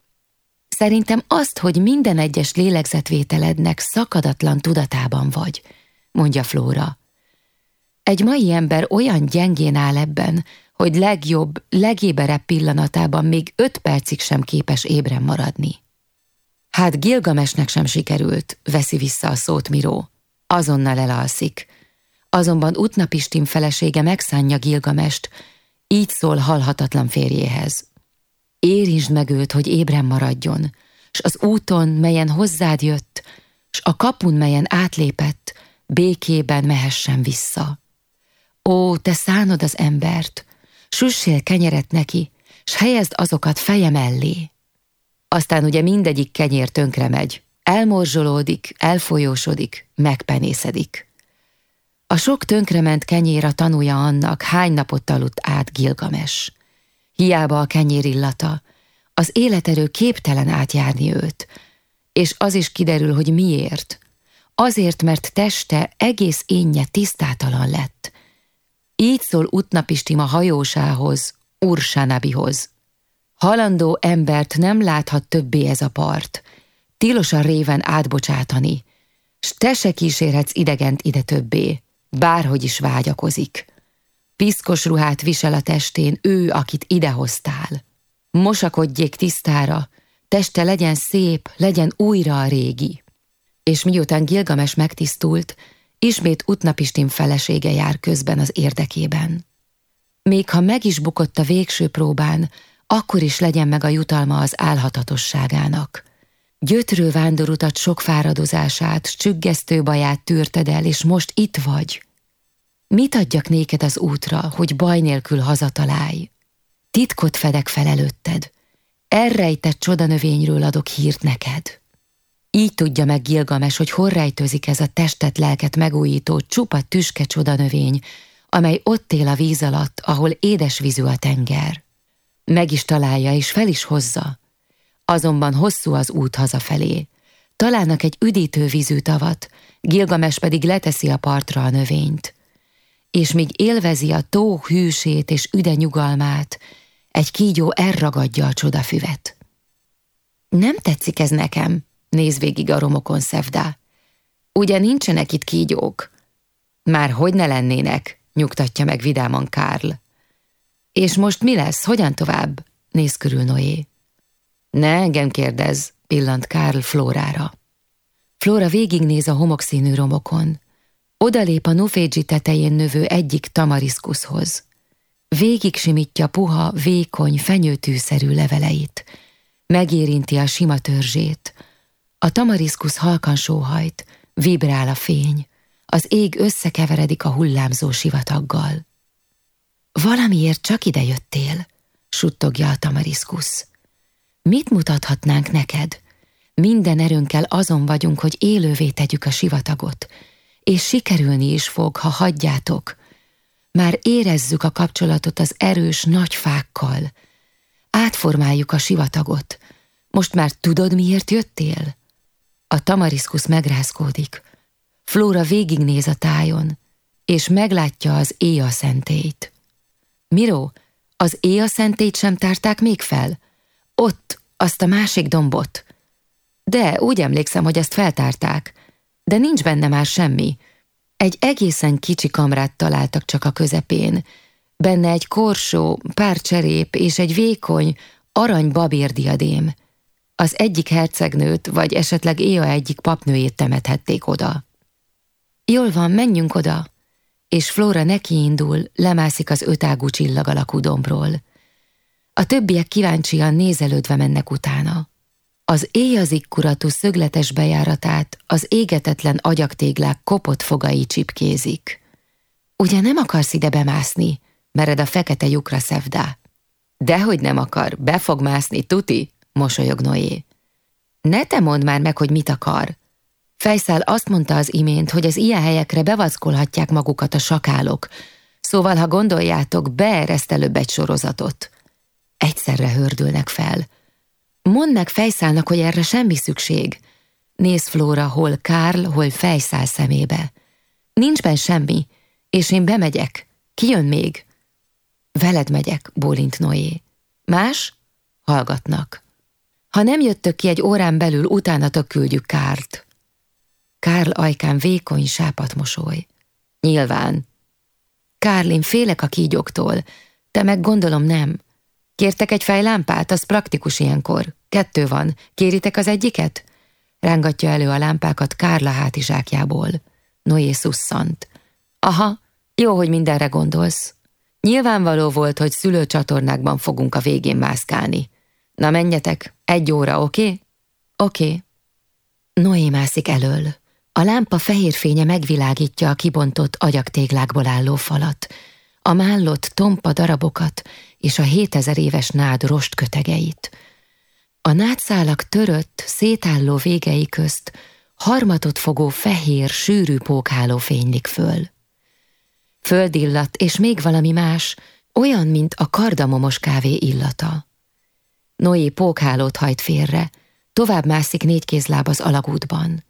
Szerintem azt, hogy minden egyes lélegzetvételednek szakadatlan tudatában vagy, mondja Flóra. Egy mai ember olyan gyengén áll ebben, hogy legjobb, legéberebb pillanatában még öt percig sem képes ébren maradni. Hát Gilgamesnek sem sikerült, veszi vissza a szót Miró. Azonnal elalszik. Azonban Utnapistim felesége megszánja Gilgamest, így szól halhatatlan férjéhez. Érintsd meg őt, hogy ébren maradjon, s az úton, melyen hozzád jött, s a kapun, melyen átlépett, békében mehessen vissza. Ó, te szánod az embert, süssél kenyeret neki, s helyezd azokat feje mellé. Aztán ugye mindegyik kenyér tönkre megy, elmorzsolódik, elfolyósodik, megpenészedik. A sok tönkrement kenyér a tanúja annak, hány napot aludt át Gilgames. Hiába a kenyér illata, az életerő képtelen átjárni őt, és az is kiderül, hogy miért. Azért, mert teste egész énje tisztátalan lett. Így szól Utnapistim a hajósához, Ursanabihoz. Halandó embert nem láthat többé ez a part, tilos a réven átbocsátani, s te se kísérhetsz idegent ide többé, bárhogy is vágyakozik. Piszkos ruhát visel a testén ő, akit idehoztál. Mosakodjék tisztára, teste legyen szép, legyen újra a régi. És miután Gilgames megtisztult, ismét Utnapistim felesége jár közben az érdekében. Még ha meg is bukott a végső próbán, akkor is legyen meg a jutalma az álhatatosságának. Gyötrő vándorutat sok fáradozását, csüggesztő baját tűrted el, és most itt vagy. Mit adjak néked az útra, hogy baj nélkül hazatalálj? Titkot fedek fel előtted. Elrejtett csodanövényről adok hírt neked. Így tudja meg Gilgames, hogy hol rejtőzik ez a testet, lelket megújító csupa tüske csodanövény, amely ott él a víz alatt, ahol édes vízű a tenger. Meg is találja, és fel is hozza. Azonban hosszú az út hazafelé. Találnak egy üdítő vízű tavat, Gilgames pedig leteszi a partra a növényt. És míg élvezi a tó hűsét és üde nyugalmát, egy kígyó elragadja a csodafüvet. Nem tetszik ez nekem, néz végig a romokon Szevdá. Ugye nincsenek itt kígyók? Már hogy ne lennének, nyugtatja meg vidáman Kárl. És most mi lesz, hogyan tovább? Néz körül Noé. Ne engem kérdez, pillant Kárl Flórára. Flóra végignéz a homokszínű romokon. Odalép a Nufédzsi tetején növő egyik tamariszkuszhoz. Végig simítja puha, vékony, fenyőtűszerű leveleit. Megérinti a sima törzsét. A tamariszkusz halkan sóhajt, vibrál a fény. Az ég összekeveredik a hullámzó sivataggal. Valamiért csak ide jöttél, suttogja a tamariszkusz. Mit mutathatnánk neked? Minden erőnkkel azon vagyunk, hogy élővé tegyük a sivatagot, és sikerülni is fog, ha hagyjátok. Már érezzük a kapcsolatot az erős nagy fákkal. Átformáljuk a sivatagot. Most már tudod, miért jöttél? A tamariszkusz megrázkódik. Flóra végignéz a tájon, és meglátja az éja szentét. Miró, az éja szentét sem tárták még fel? Ott, azt a másik dombot. De úgy emlékszem, hogy azt feltárták, de nincs benne már semmi. Egy egészen kicsi kamrát találtak csak a közepén. Benne egy korsó, pár cserép és egy vékony, arany babérdiadém. Az egyik hercegnőt, vagy esetleg Éja egyik papnőjét temethették oda. Jól van, menjünk oda. És Flóra nekiindul, lemászik az ötágú csillag alakú dombról. A többiek kíváncsian nézelődve mennek utána. Az éjazikkuratú szögletes bejáratát az égetetlen agyaktéglák kopott fogai csipkézik. Ugye nem akarsz ide bemászni? Mered a fekete lyukra Szevdá. Dehogy nem akar, be fog mászni, tuti, mosolyog Noé. Ne te mondd már meg, hogy mit akar. Fejszál azt mondta az imént, hogy az ilyen helyekre bevackolhatják magukat a sakálok, szóval ha gondoljátok, beereszt egy sorozatot. Egyszerre hördülnek fel. Mondd meg Fejszálnak, hogy erre semmi szükség. Néz Flóra hol Kárl, hol Fejszál szemébe. Nincs benne semmi, és én bemegyek. Ki jön még? Veled megyek, bólint Noé. Más? Hallgatnak. Ha nem jöttök ki egy órán belül, utánatok küldjük Kárlt. Kárl ajkán vékony sápat mosoly. Nyilván. Kárl, én félek a kígyóktól, te meg gondolom nem. Kértek egy fejlámpát, az praktikus ilyenkor. Kettő van, kéritek az egyiket? Rángatja elő a lámpákat Kárla hátizsákjából. Noé szusszant. Aha, jó, hogy mindenre gondolsz. Nyilvánvaló volt, hogy szülőcsatornákban fogunk a végén mászkálni. Na menjetek, egy óra, oké? Oké. Noé mászik elől. A lámpa fehér fénye megvilágítja a kibontott agyagtéglákból álló falat, a mállott tompa darabokat és a hétezer éves nád rost kötegeit. A nádszálak törött, szétálló végei közt harmatot fogó fehér, sűrű pókháló fénylik föl. Földillat és még valami más, olyan, mint a kardamomos kávé illata. Noé pókhálót hajt félre, tovább mászik négy kézláb az alagútban.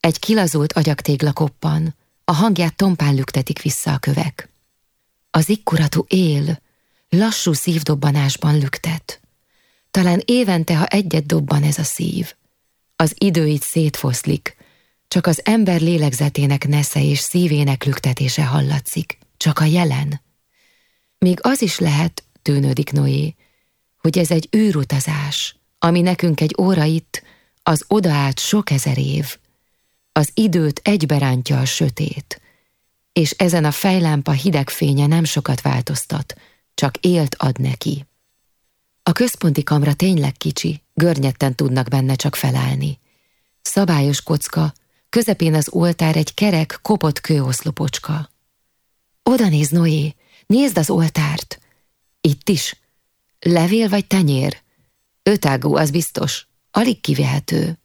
Egy kilazult agyaktégla koppan, a hangját tompán lüktetik vissza a kövek. Az ikkuratú él, lassú szívdobbanásban lüktet. Talán évente, ha egyet dobban ez a szív. Az idő itt szétfoszlik, csak az ember lélegzetének nesze és szívének lüktetése hallatszik, csak a jelen. Még az is lehet, tűnődik Noé, hogy ez egy űrutazás, ami nekünk egy óra itt, az odaállt sok ezer év. Az időt egyberántja a sötét, és ezen a fejlámpa hideg fénye nem sokat változtat, csak élt ad neki. A központi kamra tényleg kicsi, görnyetten tudnak benne csak felállni. Szabályos kocka, közepén az oltár egy kerek, kopott kőoszlopocska. Oda néz, Noé, nézd az oltárt! Itt is? Levél vagy tenyér? Ötágú, az biztos. Alig kivehető.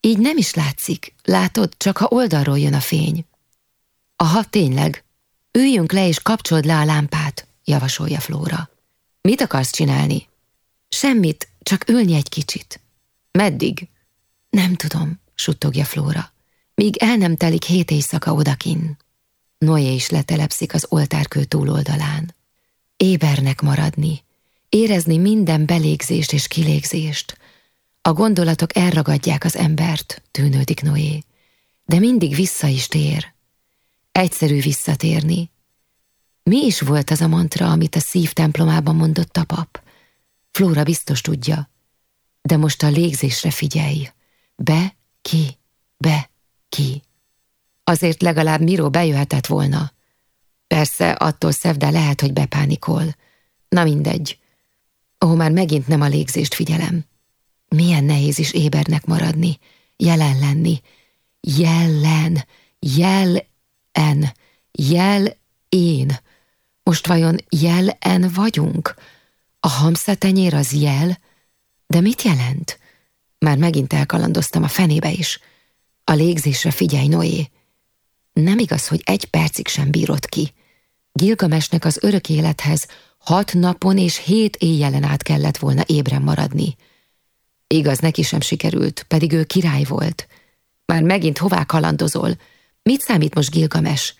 Így nem is látszik, látod, csak ha oldalról jön a fény. Aha, tényleg. Üljünk le és kapcsold le a lámpát, javasolja Flóra. Mit akarsz csinálni? Semmit, csak ülni egy kicsit. Meddig? Nem tudom, suttogja Flóra. Míg el nem telik hét éjszaka odakin. Noé is letelepszik az oltárkő túloldalán. Ébernek maradni, érezni minden belégzést és kilégzést. A gondolatok elragadják az embert, tűnődik Noé, de mindig vissza is tér. Egyszerű visszatérni. Mi is volt az a mantra, amit a szív templomában mondott a pap? Flóra biztos tudja. De most a légzésre figyelj. Be, ki, be, ki. Azért legalább Miró bejöhetett volna. Persze, attól Szevda lehet, hogy bepánikol. Na mindegy. Ó, már megint nem a légzést figyelem. Milyen nehéz is ébernek maradni, jelen lenni. Jelen, jel-en, jel-én. Most vajon jel-en vagyunk? A hamszetenyér az jel? De mit jelent? Már megint elkalandoztam a fenébe is. A légzésre figyelj, Noé. Nem igaz, hogy egy percig sem bírott ki. Gilgamesnek az örök élethez hat napon és hét éjjelen át kellett volna ébren maradni. Igaz, neki sem sikerült, pedig ő király volt. Már megint hová kalandozol? Mit számít most Gilgames?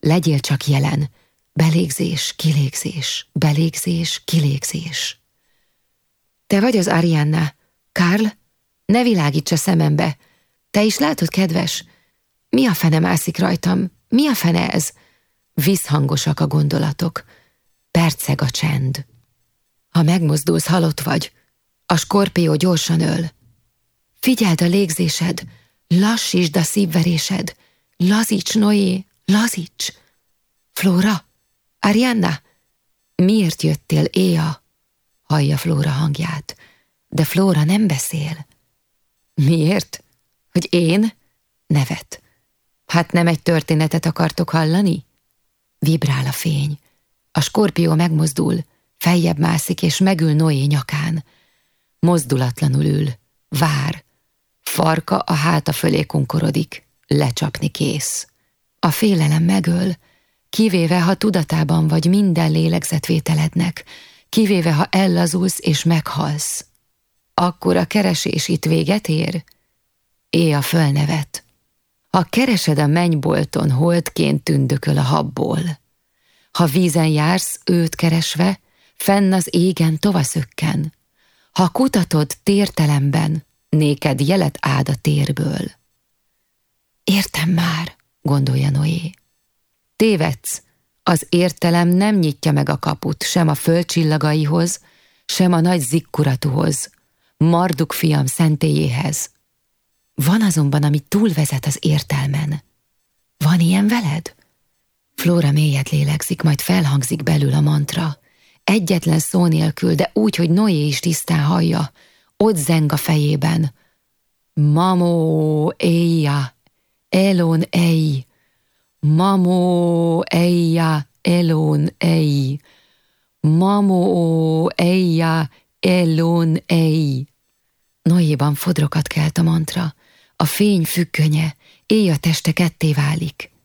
Legyél csak jelen. Belégzés, kilégzés, belégzés, kilégzés. Te vagy az Arianna. Karl? Ne világíts a szemembe. Te is látod, kedves? Mi a fene mászik rajtam? Mi a fene ez? Visszhangosak a gondolatok. Perceg a csend. Ha megmozdulsz, halott vagy. A skorpió gyorsan öl. Figyeld a légzésed, lassítsd a szívverésed. Lazíts, Noé, lazíts! Flóra? Arianna? Miért jöttél, Éa? Hallja Flóra hangját, de Flóra nem beszél. Miért? Hogy én? Nevet. Hát nem egy történetet akartok hallani? Vibrál a fény. A skorpió megmozdul, feljebb mászik és megül Noé nyakán. Mozdulatlanul ül, vár. Farka a háta fölé kunkorodik, lecsapni kész. A félelem megöl, kivéve ha tudatában vagy minden lélegzetvételednek, kivéve ha ellazulsz és meghalsz. Akkor a keresés itt véget ér? Éja fölnevet. Ha keresed a mennybolton, holdként tündököl a habból. Ha vízen jársz, őt keresve, fenn az égen tovaszökken. Ha kutatod tértelemben, néked jelet ád a térből. Értem már, gondolja Noé. Tévedsz, az értelem nem nyitja meg a kaput sem a földcsillagaihoz, sem a nagy zikkuratuhoz, Marduk fiam szentélyéhez. Van azonban, ami túlvezet az értelmen. Van ilyen veled? Flóra mélyet lélegzik, majd felhangzik belül a mantra. Egyetlen szó nélkül, de úgy, hogy Noé is tisztán hallja. Ott zeng a fejében. Mamó, éja, elon, ej. Mamó, eja, elon, ej. Mamó, eja, elon, ej. Noéban fodrokat kelt a mantra. A fény függönye, éj a teste ketté válik.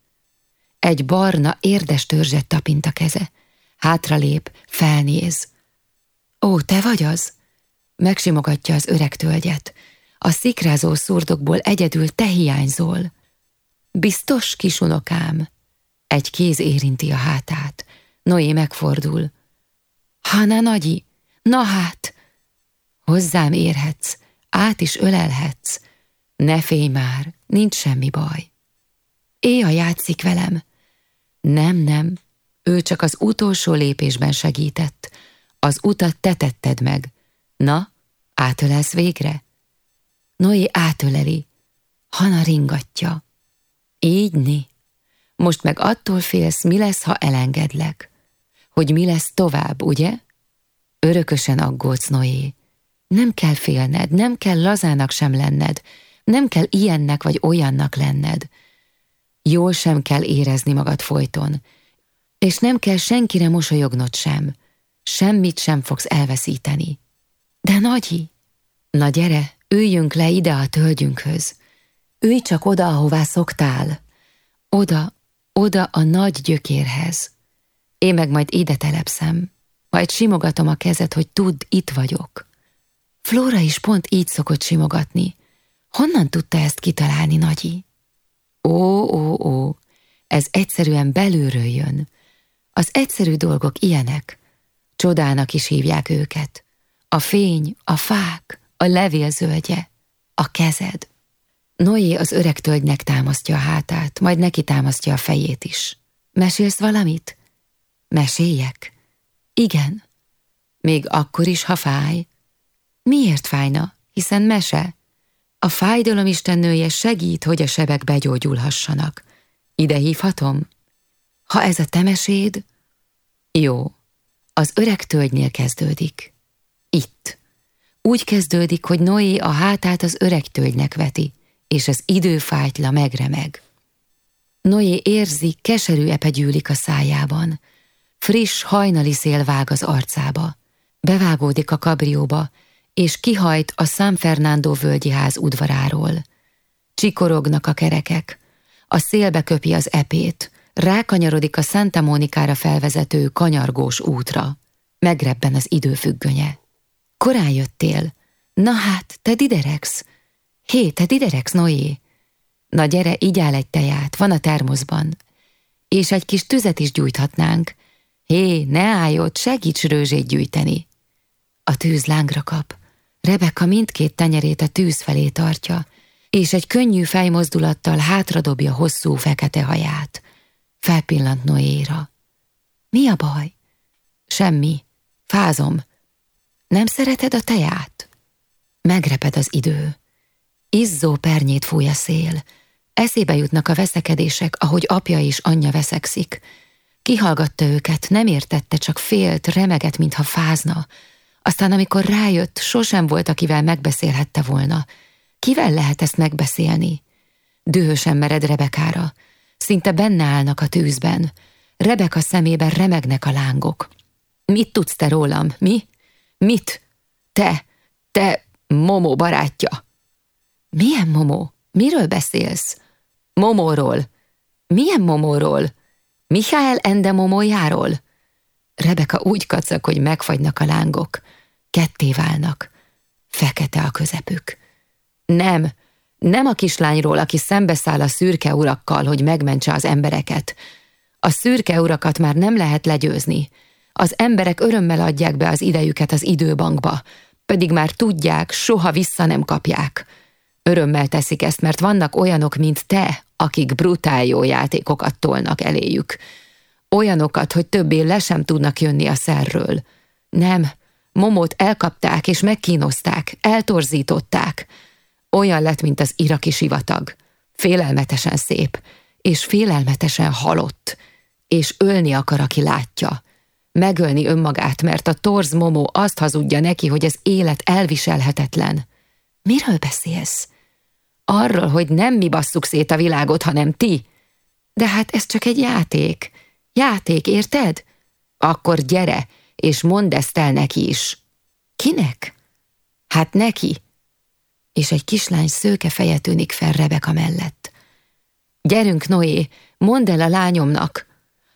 Egy barna, érdes törzset tapint a keze. Hátralép, felnéz. Ó, te vagy az? Megsimogatja az öreg tölgyet. A szikrázó szurdokból egyedül te hiányzol. Biztos, kisunokám? Egy kéz érinti a hátát. Noé megfordul. Hana nagyi, na hát! Hozzám érhetsz, át is ölelhetsz. Ne félj már, nincs semmi baj. Éja játszik velem. Nem, nem, ő csak az utolsó lépésben segített. Az utat te tetted meg. Na, átölelsz végre? Noé átöleli. Hana ringatja. Így ni. Most meg attól félsz, mi lesz, ha elengedlek. Hogy mi lesz tovább, ugye? Örökösen aggódsz, Noé. Nem kell félned, nem kell lazának sem lenned, nem kell ilyennek vagy olyannak lenned. Jól sem kell érezni magad folyton, és nem kell senkire mosolyognod sem. Semmit sem fogsz elveszíteni. De nagyi, na gyere, üljünk le ide a tölgyünkhöz. Ülj csak oda, ahová szoktál. Oda, oda a nagy gyökérhez. Én meg majd ide telepszem, majd simogatom a kezed, hogy tudd, itt vagyok. Flóra is pont így szokott simogatni. Honnan tudta ezt kitalálni, Nagyi? Ó, ó, ó, ez egyszerűen belülről jön. Az egyszerű dolgok ilyenek. Csodának is hívják őket. A fény, a fák, a levél a kezed. Noé az öreg tölgynek támasztja a hátát, majd neki támasztja a fejét is. Mesélsz valamit? Meséljek? Igen. Még akkor is, ha fáj. Miért fájna? Hiszen mese. A fájdalom istennője segít, hogy a sebek begyógyulhassanak. Ide hívhatom? Ha ez a temeséd, jó, az öreg tölgynél kezdődik. Itt. Úgy kezdődik, hogy Noé a hátát az öreg tölgynek veti, és az időfájtla megremeg. Noé érzi, keserű epe gyűlik a szájában. Friss, hajnali szél vág az arcába. Bevágódik a kabrióba, és kihajt a San Fernando völgyi ház udvaráról. Csikorognak a kerekek, a szélbe köpi az epét, rákanyarodik a Santa Mónikára felvezető kanyargós útra. Megrebben az időfüggönye. Korán jöttél. Na hát, te diderex. Hé, te diderex, Noé. Na gyere, így áll egy teját, van a termoszban. És egy kis tüzet is gyújthatnánk. Hé, ne állj ott, segíts rőzsét gyűjteni. A tűz lángra kap. Rebeka mindkét tenyerét a tűz felé tartja, és egy könnyű fejmozdulattal hátradobja hosszú fekete haját. Felpillant Noéra. Mi a baj? Semmi. Fázom. Nem szereted a teját? Megreped az idő. Izzó pernyét fúj a szél. Eszébe jutnak a veszekedések, ahogy apja és anyja veszekszik. Kihallgatta őket, nem értette, csak félt, remegett, mintha fázna. Aztán, amikor rájött, sosem volt, akivel megbeszélhette volna. Kivel lehet ezt megbeszélni? Dühösen mered Rebekára. Szinte benne állnak a tűzben. Rebeka szemében remegnek a lángok. Mit tudsz te rólam, mi? Mit? Te, te, Momo barátja. Milyen Momó? Miről beszélsz? Momóról. Milyen Momóról? Mihály Ende Momójáról? Rebeka úgy kacag, hogy megfagynak a lángok. Ketté válnak. Fekete a közepük. Nem, nem a kislányról, aki szembeszáll a szürke urakkal, hogy megmentse az embereket. A szürke urakat már nem lehet legyőzni. Az emberek örömmel adják be az idejüket az időbankba, pedig már tudják, soha vissza nem kapják. Örömmel teszik ezt, mert vannak olyanok, mint te, akik brutál jó játékokat tolnak eléjük. Olyanokat, hogy többé le sem tudnak jönni a szerről. Nem, Momót elkapták és megkínozták, eltorzították. Olyan lett, mint az iraki sivatag. Félelmetesen szép, és félelmetesen halott, és ölni akar, aki látja. Megölni önmagát, mert a torz Momó azt hazudja neki, hogy az élet elviselhetetlen. Miről beszélsz? Arról, hogy nem mi basszuk szét a világot, hanem ti. De hát ez csak egy játék. Játék, érted? Akkor gyere, és mondd ezt el neki is. Kinek? Hát neki. És egy kislány szőke feje tűnik fel Rebeka mellett. Gyerünk, Noé, mondd el a lányomnak.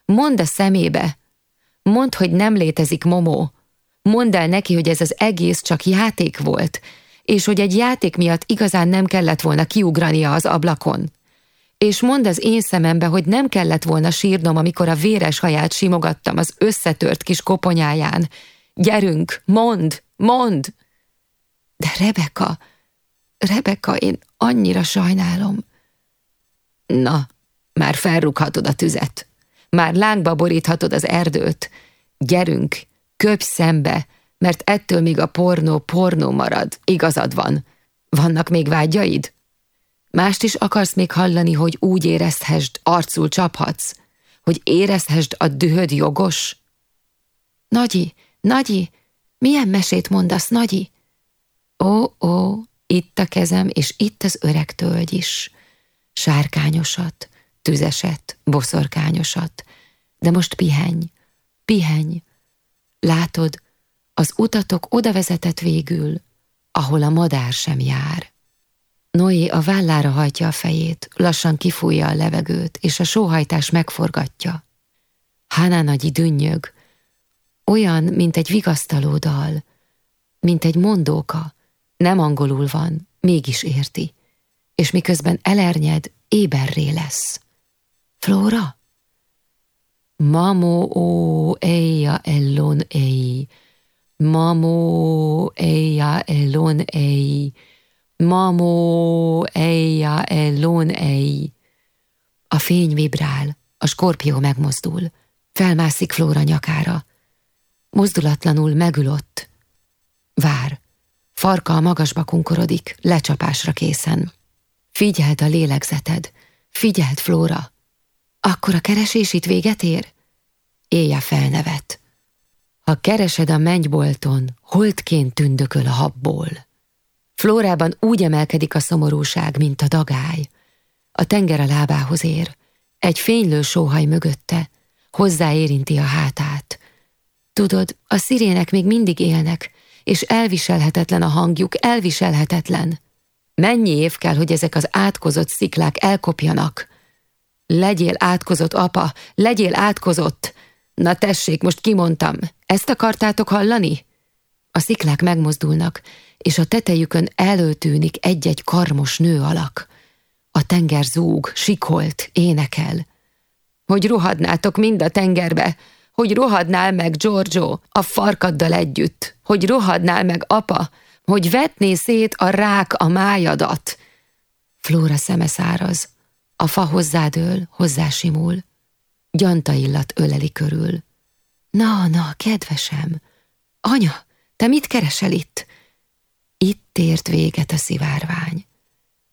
Mondd a szemébe. Mondd, hogy nem létezik Momó. Mondd el neki, hogy ez az egész csak játék volt, és hogy egy játék miatt igazán nem kellett volna kiugrania az ablakon. És mondd az én szemembe, hogy nem kellett volna sírnom, amikor a véres haját simogattam az összetört kis koponyáján. Gyerünk, mond, mond! De Rebeka, Rebeka, én annyira sajnálom. Na, már felrúghatod a tüzet. Már lángba boríthatod az erdőt. Gyerünk, köpj szembe, mert ettől még a pornó pornó marad. Igazad van. Vannak még vágyaid? Mást is akarsz még hallani, hogy úgy érezhesd, arcul csaphatsz? Hogy érezhesd a dühöd jogos? Nagyi, Nagyi, milyen mesét mondasz, Nagyi? Ó, ó, itt a kezem, és itt az öreg tölgy is. Sárkányosat, tüzeset, boszorkányosat. De most pihenj, pihenj. Látod, az utatok oda vezetett végül, ahol a madár sem jár. Noé a vállára hajtja a fejét, lassan kifújja a levegőt, és a sóhajtás megforgatja. Hána nagyi dünnyög, olyan, mint egy vigasztaló dal, mint egy mondóka, nem angolul van, mégis érti, és miközben elernyed, éberré lesz. Flóra? Mamo o eia ellon ei, mamo eia ellon ei, Mamo, eia, elon, ei. A fény vibrál, a skorpió megmozdul, felmászik Flóra nyakára. Mozdulatlanul megülött. Vár. Farka a magasba kunkorodik, lecsapásra készen. Figyeld a lélegzeted, figyeld, Flóra. Akkor a keresés itt véget ér? Éjja felnevet. Ha keresed a mennybolton, holtként tündököl a habból. Flórában úgy emelkedik a szomorúság, mint a dagály. A tenger a lábához ér, egy fénylő sóhaj mögötte, hozzáérinti a hátát. Tudod, a szirének még mindig élnek, és elviselhetetlen a hangjuk, elviselhetetlen. Mennyi év kell, hogy ezek az átkozott sziklák elkopjanak? Legyél átkozott, apa, legyél átkozott! Na tessék, most kimondtam, ezt akartátok hallani? A sziklák megmozdulnak, és a tetejükön előtűnik egy-egy karmos nő alak. A tenger zúg, sikolt, énekel. Hogy rohadnátok mind a tengerbe, hogy rohadnál meg Giorgio a farkaddal együtt, hogy rohadnál meg apa, hogy vetné szét a rák a májadat. Flóra szeme száraz, a fa hozzádől, hozzásimul. Gyanta illat öleli körül. Na, na, kedvesem, anya, te mit keresel itt? Itt ért véget a szivárvány.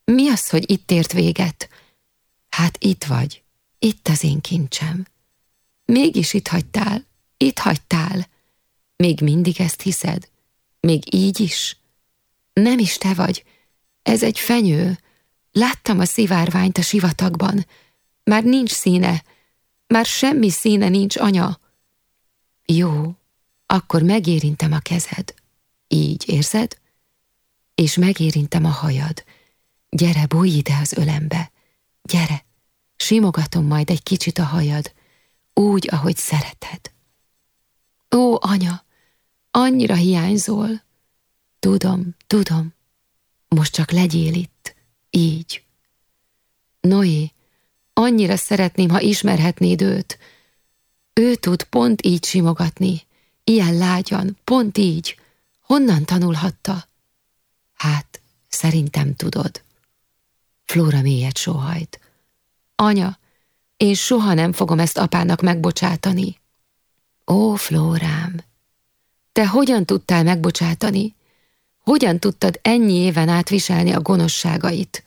Mi az, hogy itt ért véget? Hát itt vagy, itt az én kincsem. Mégis itt hagytál, itt hagytál. Még mindig ezt hiszed? Még így is? Nem is te vagy. Ez egy fenyő. Láttam a szivárványt a sivatagban. Már nincs színe. Már semmi színe nincs, anya. Jó, akkor megérintem a kezed. Így, érzed? És megérintem a hajad. Gyere, bújj ide az ölembe. Gyere, simogatom majd egy kicsit a hajad, úgy, ahogy szereted. Ó, anya, annyira hiányzol. Tudom, tudom. Most csak legyél itt, így. Noé, annyira szeretném, ha ismerhetnéd őt. Ő tud pont így simogatni, ilyen lágyan, pont így. Honnan tanulhatta? Hát, szerintem tudod. Flóra mélyet sóhajt. Anya, én soha nem fogom ezt apának megbocsátani. Ó, Flórám, te hogyan tudtál megbocsátani? Hogyan tudtad ennyi éven átviselni a gonoszságait?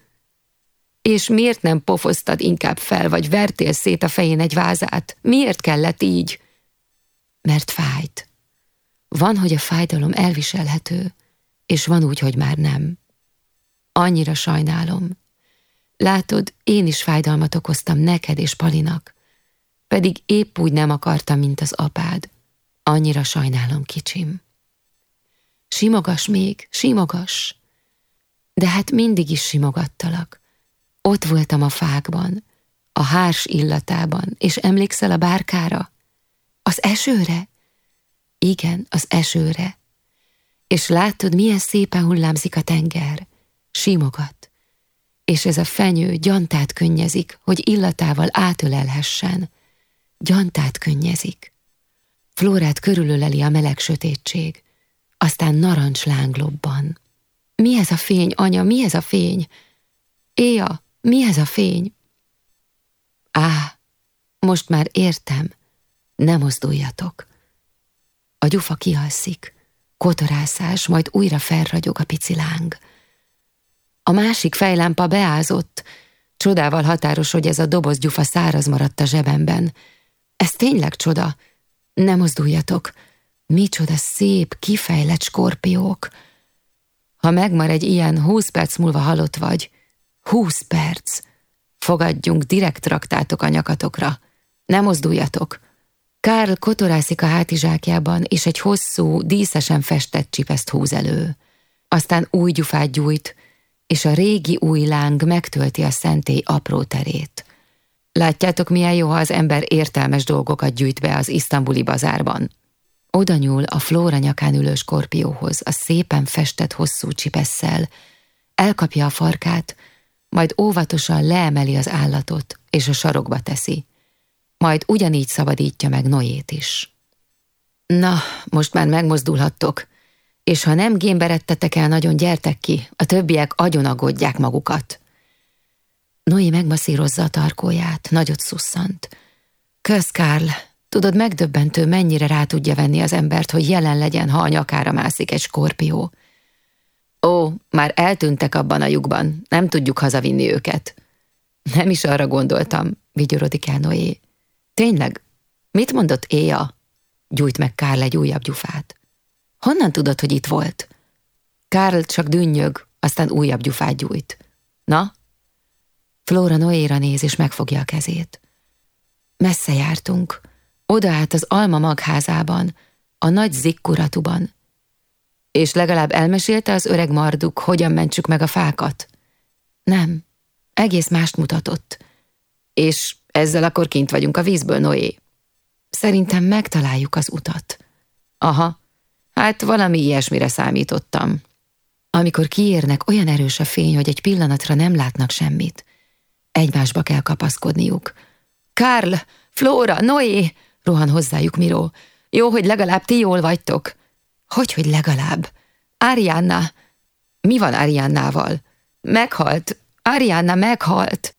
És miért nem pofoztad inkább fel, vagy vertél szét a fején egy vázát? Miért kellett így? Mert fájt. Van, hogy a fájdalom elviselhető, és van úgy, hogy már nem. Annyira sajnálom. Látod, én is fájdalmat okoztam neked és Palinak, pedig épp úgy nem akartam, mint az apád. Annyira sajnálom, kicsim. Simogas még, simogas. De hát mindig is simogattalak. Ott voltam a fákban, a hárs illatában, és emlékszel a bárkára? Az esőre? Igen, az esőre. És látod, milyen szépen hullámzik a tenger. Simogat. És ez a fenyő gyantát könnyezik, hogy illatával átölelhessen. Gyantát könnyezik. Flórát körülöleli a meleg sötétség. Aztán narancs lánglobban. Mi ez a fény, anya, mi ez a fény? Éja, mi ez a fény? Á, most már értem, ne mozduljatok. A gyufa kialszik, kotorászás, majd újra felragyog a pici láng. A másik fejlámpa beázott, csodával határos, hogy ez a doboz gyufa száraz maradt a zsebemben. Ez tényleg csoda, ne mozduljatok, micsoda szép, kifejlett skorpiók. Ha megmar egy ilyen, húsz perc múlva halott vagy. Húsz perc. Fogadjunk, direkt traktátok a nyakatokra. Ne mozduljatok. Karl kotorászik a hátizsákjában, és egy hosszú, díszesen festett csipeszt húz elő. Aztán új gyufát gyújt, és a régi új láng megtölti a szentély apró terét. Látjátok, milyen jó, ha az ember értelmes dolgokat gyűjt be az isztambuli bazárban. Oda nyúl a Flóra nyakán ülő skorpióhoz, a szépen festett hosszú csipesszel, elkapja a farkát, majd óvatosan leemeli az állatot, és a sarokba teszi. Majd ugyanígy szabadítja meg Noét is. Na, most már megmozdulhattok, és ha nem gémberettetek el nagyon, gyertek ki, a többiek agyonagodják magukat. Noé megmasszírozza a tarkóját, nagyot szusszant. Kösz, Karl, tudod megdöbbentő, mennyire rá tudja venni az embert, hogy jelen legyen, ha a nyakára mászik egy skorpió. Ó, már eltűntek abban a lyukban, nem tudjuk hazavinni őket. Nem is arra gondoltam, vigyorodik el Noé. Tényleg, mit mondott Éja? Gyújt meg Kárl egy újabb gyufát. Honnan tudod, hogy itt volt? Kárl csak dünnyög, aztán újabb gyufát gyújt. Na, Flóra Noéra néz és megfogja a kezét. Messze jártunk, odaállt az Alma magházában, a nagy zikkuratuban. És legalább elmesélte az öreg marduk, hogyan mentsük meg a fákat? Nem, egész mást mutatott. És ezzel akkor kint vagyunk a vízből, Noé. Szerintem megtaláljuk az utat. Aha, hát valami ilyesmire számítottam. Amikor kiérnek, olyan erős a fény, hogy egy pillanatra nem látnak semmit. Egymásba kell kapaszkodniuk. Karl, Flóra, Noé, rohan hozzájuk Miró. Jó, hogy legalább ti jól vagytok. Hogy, hogy legalább? Arianna. Mi van Ariannával? Meghalt. Arianna meghalt.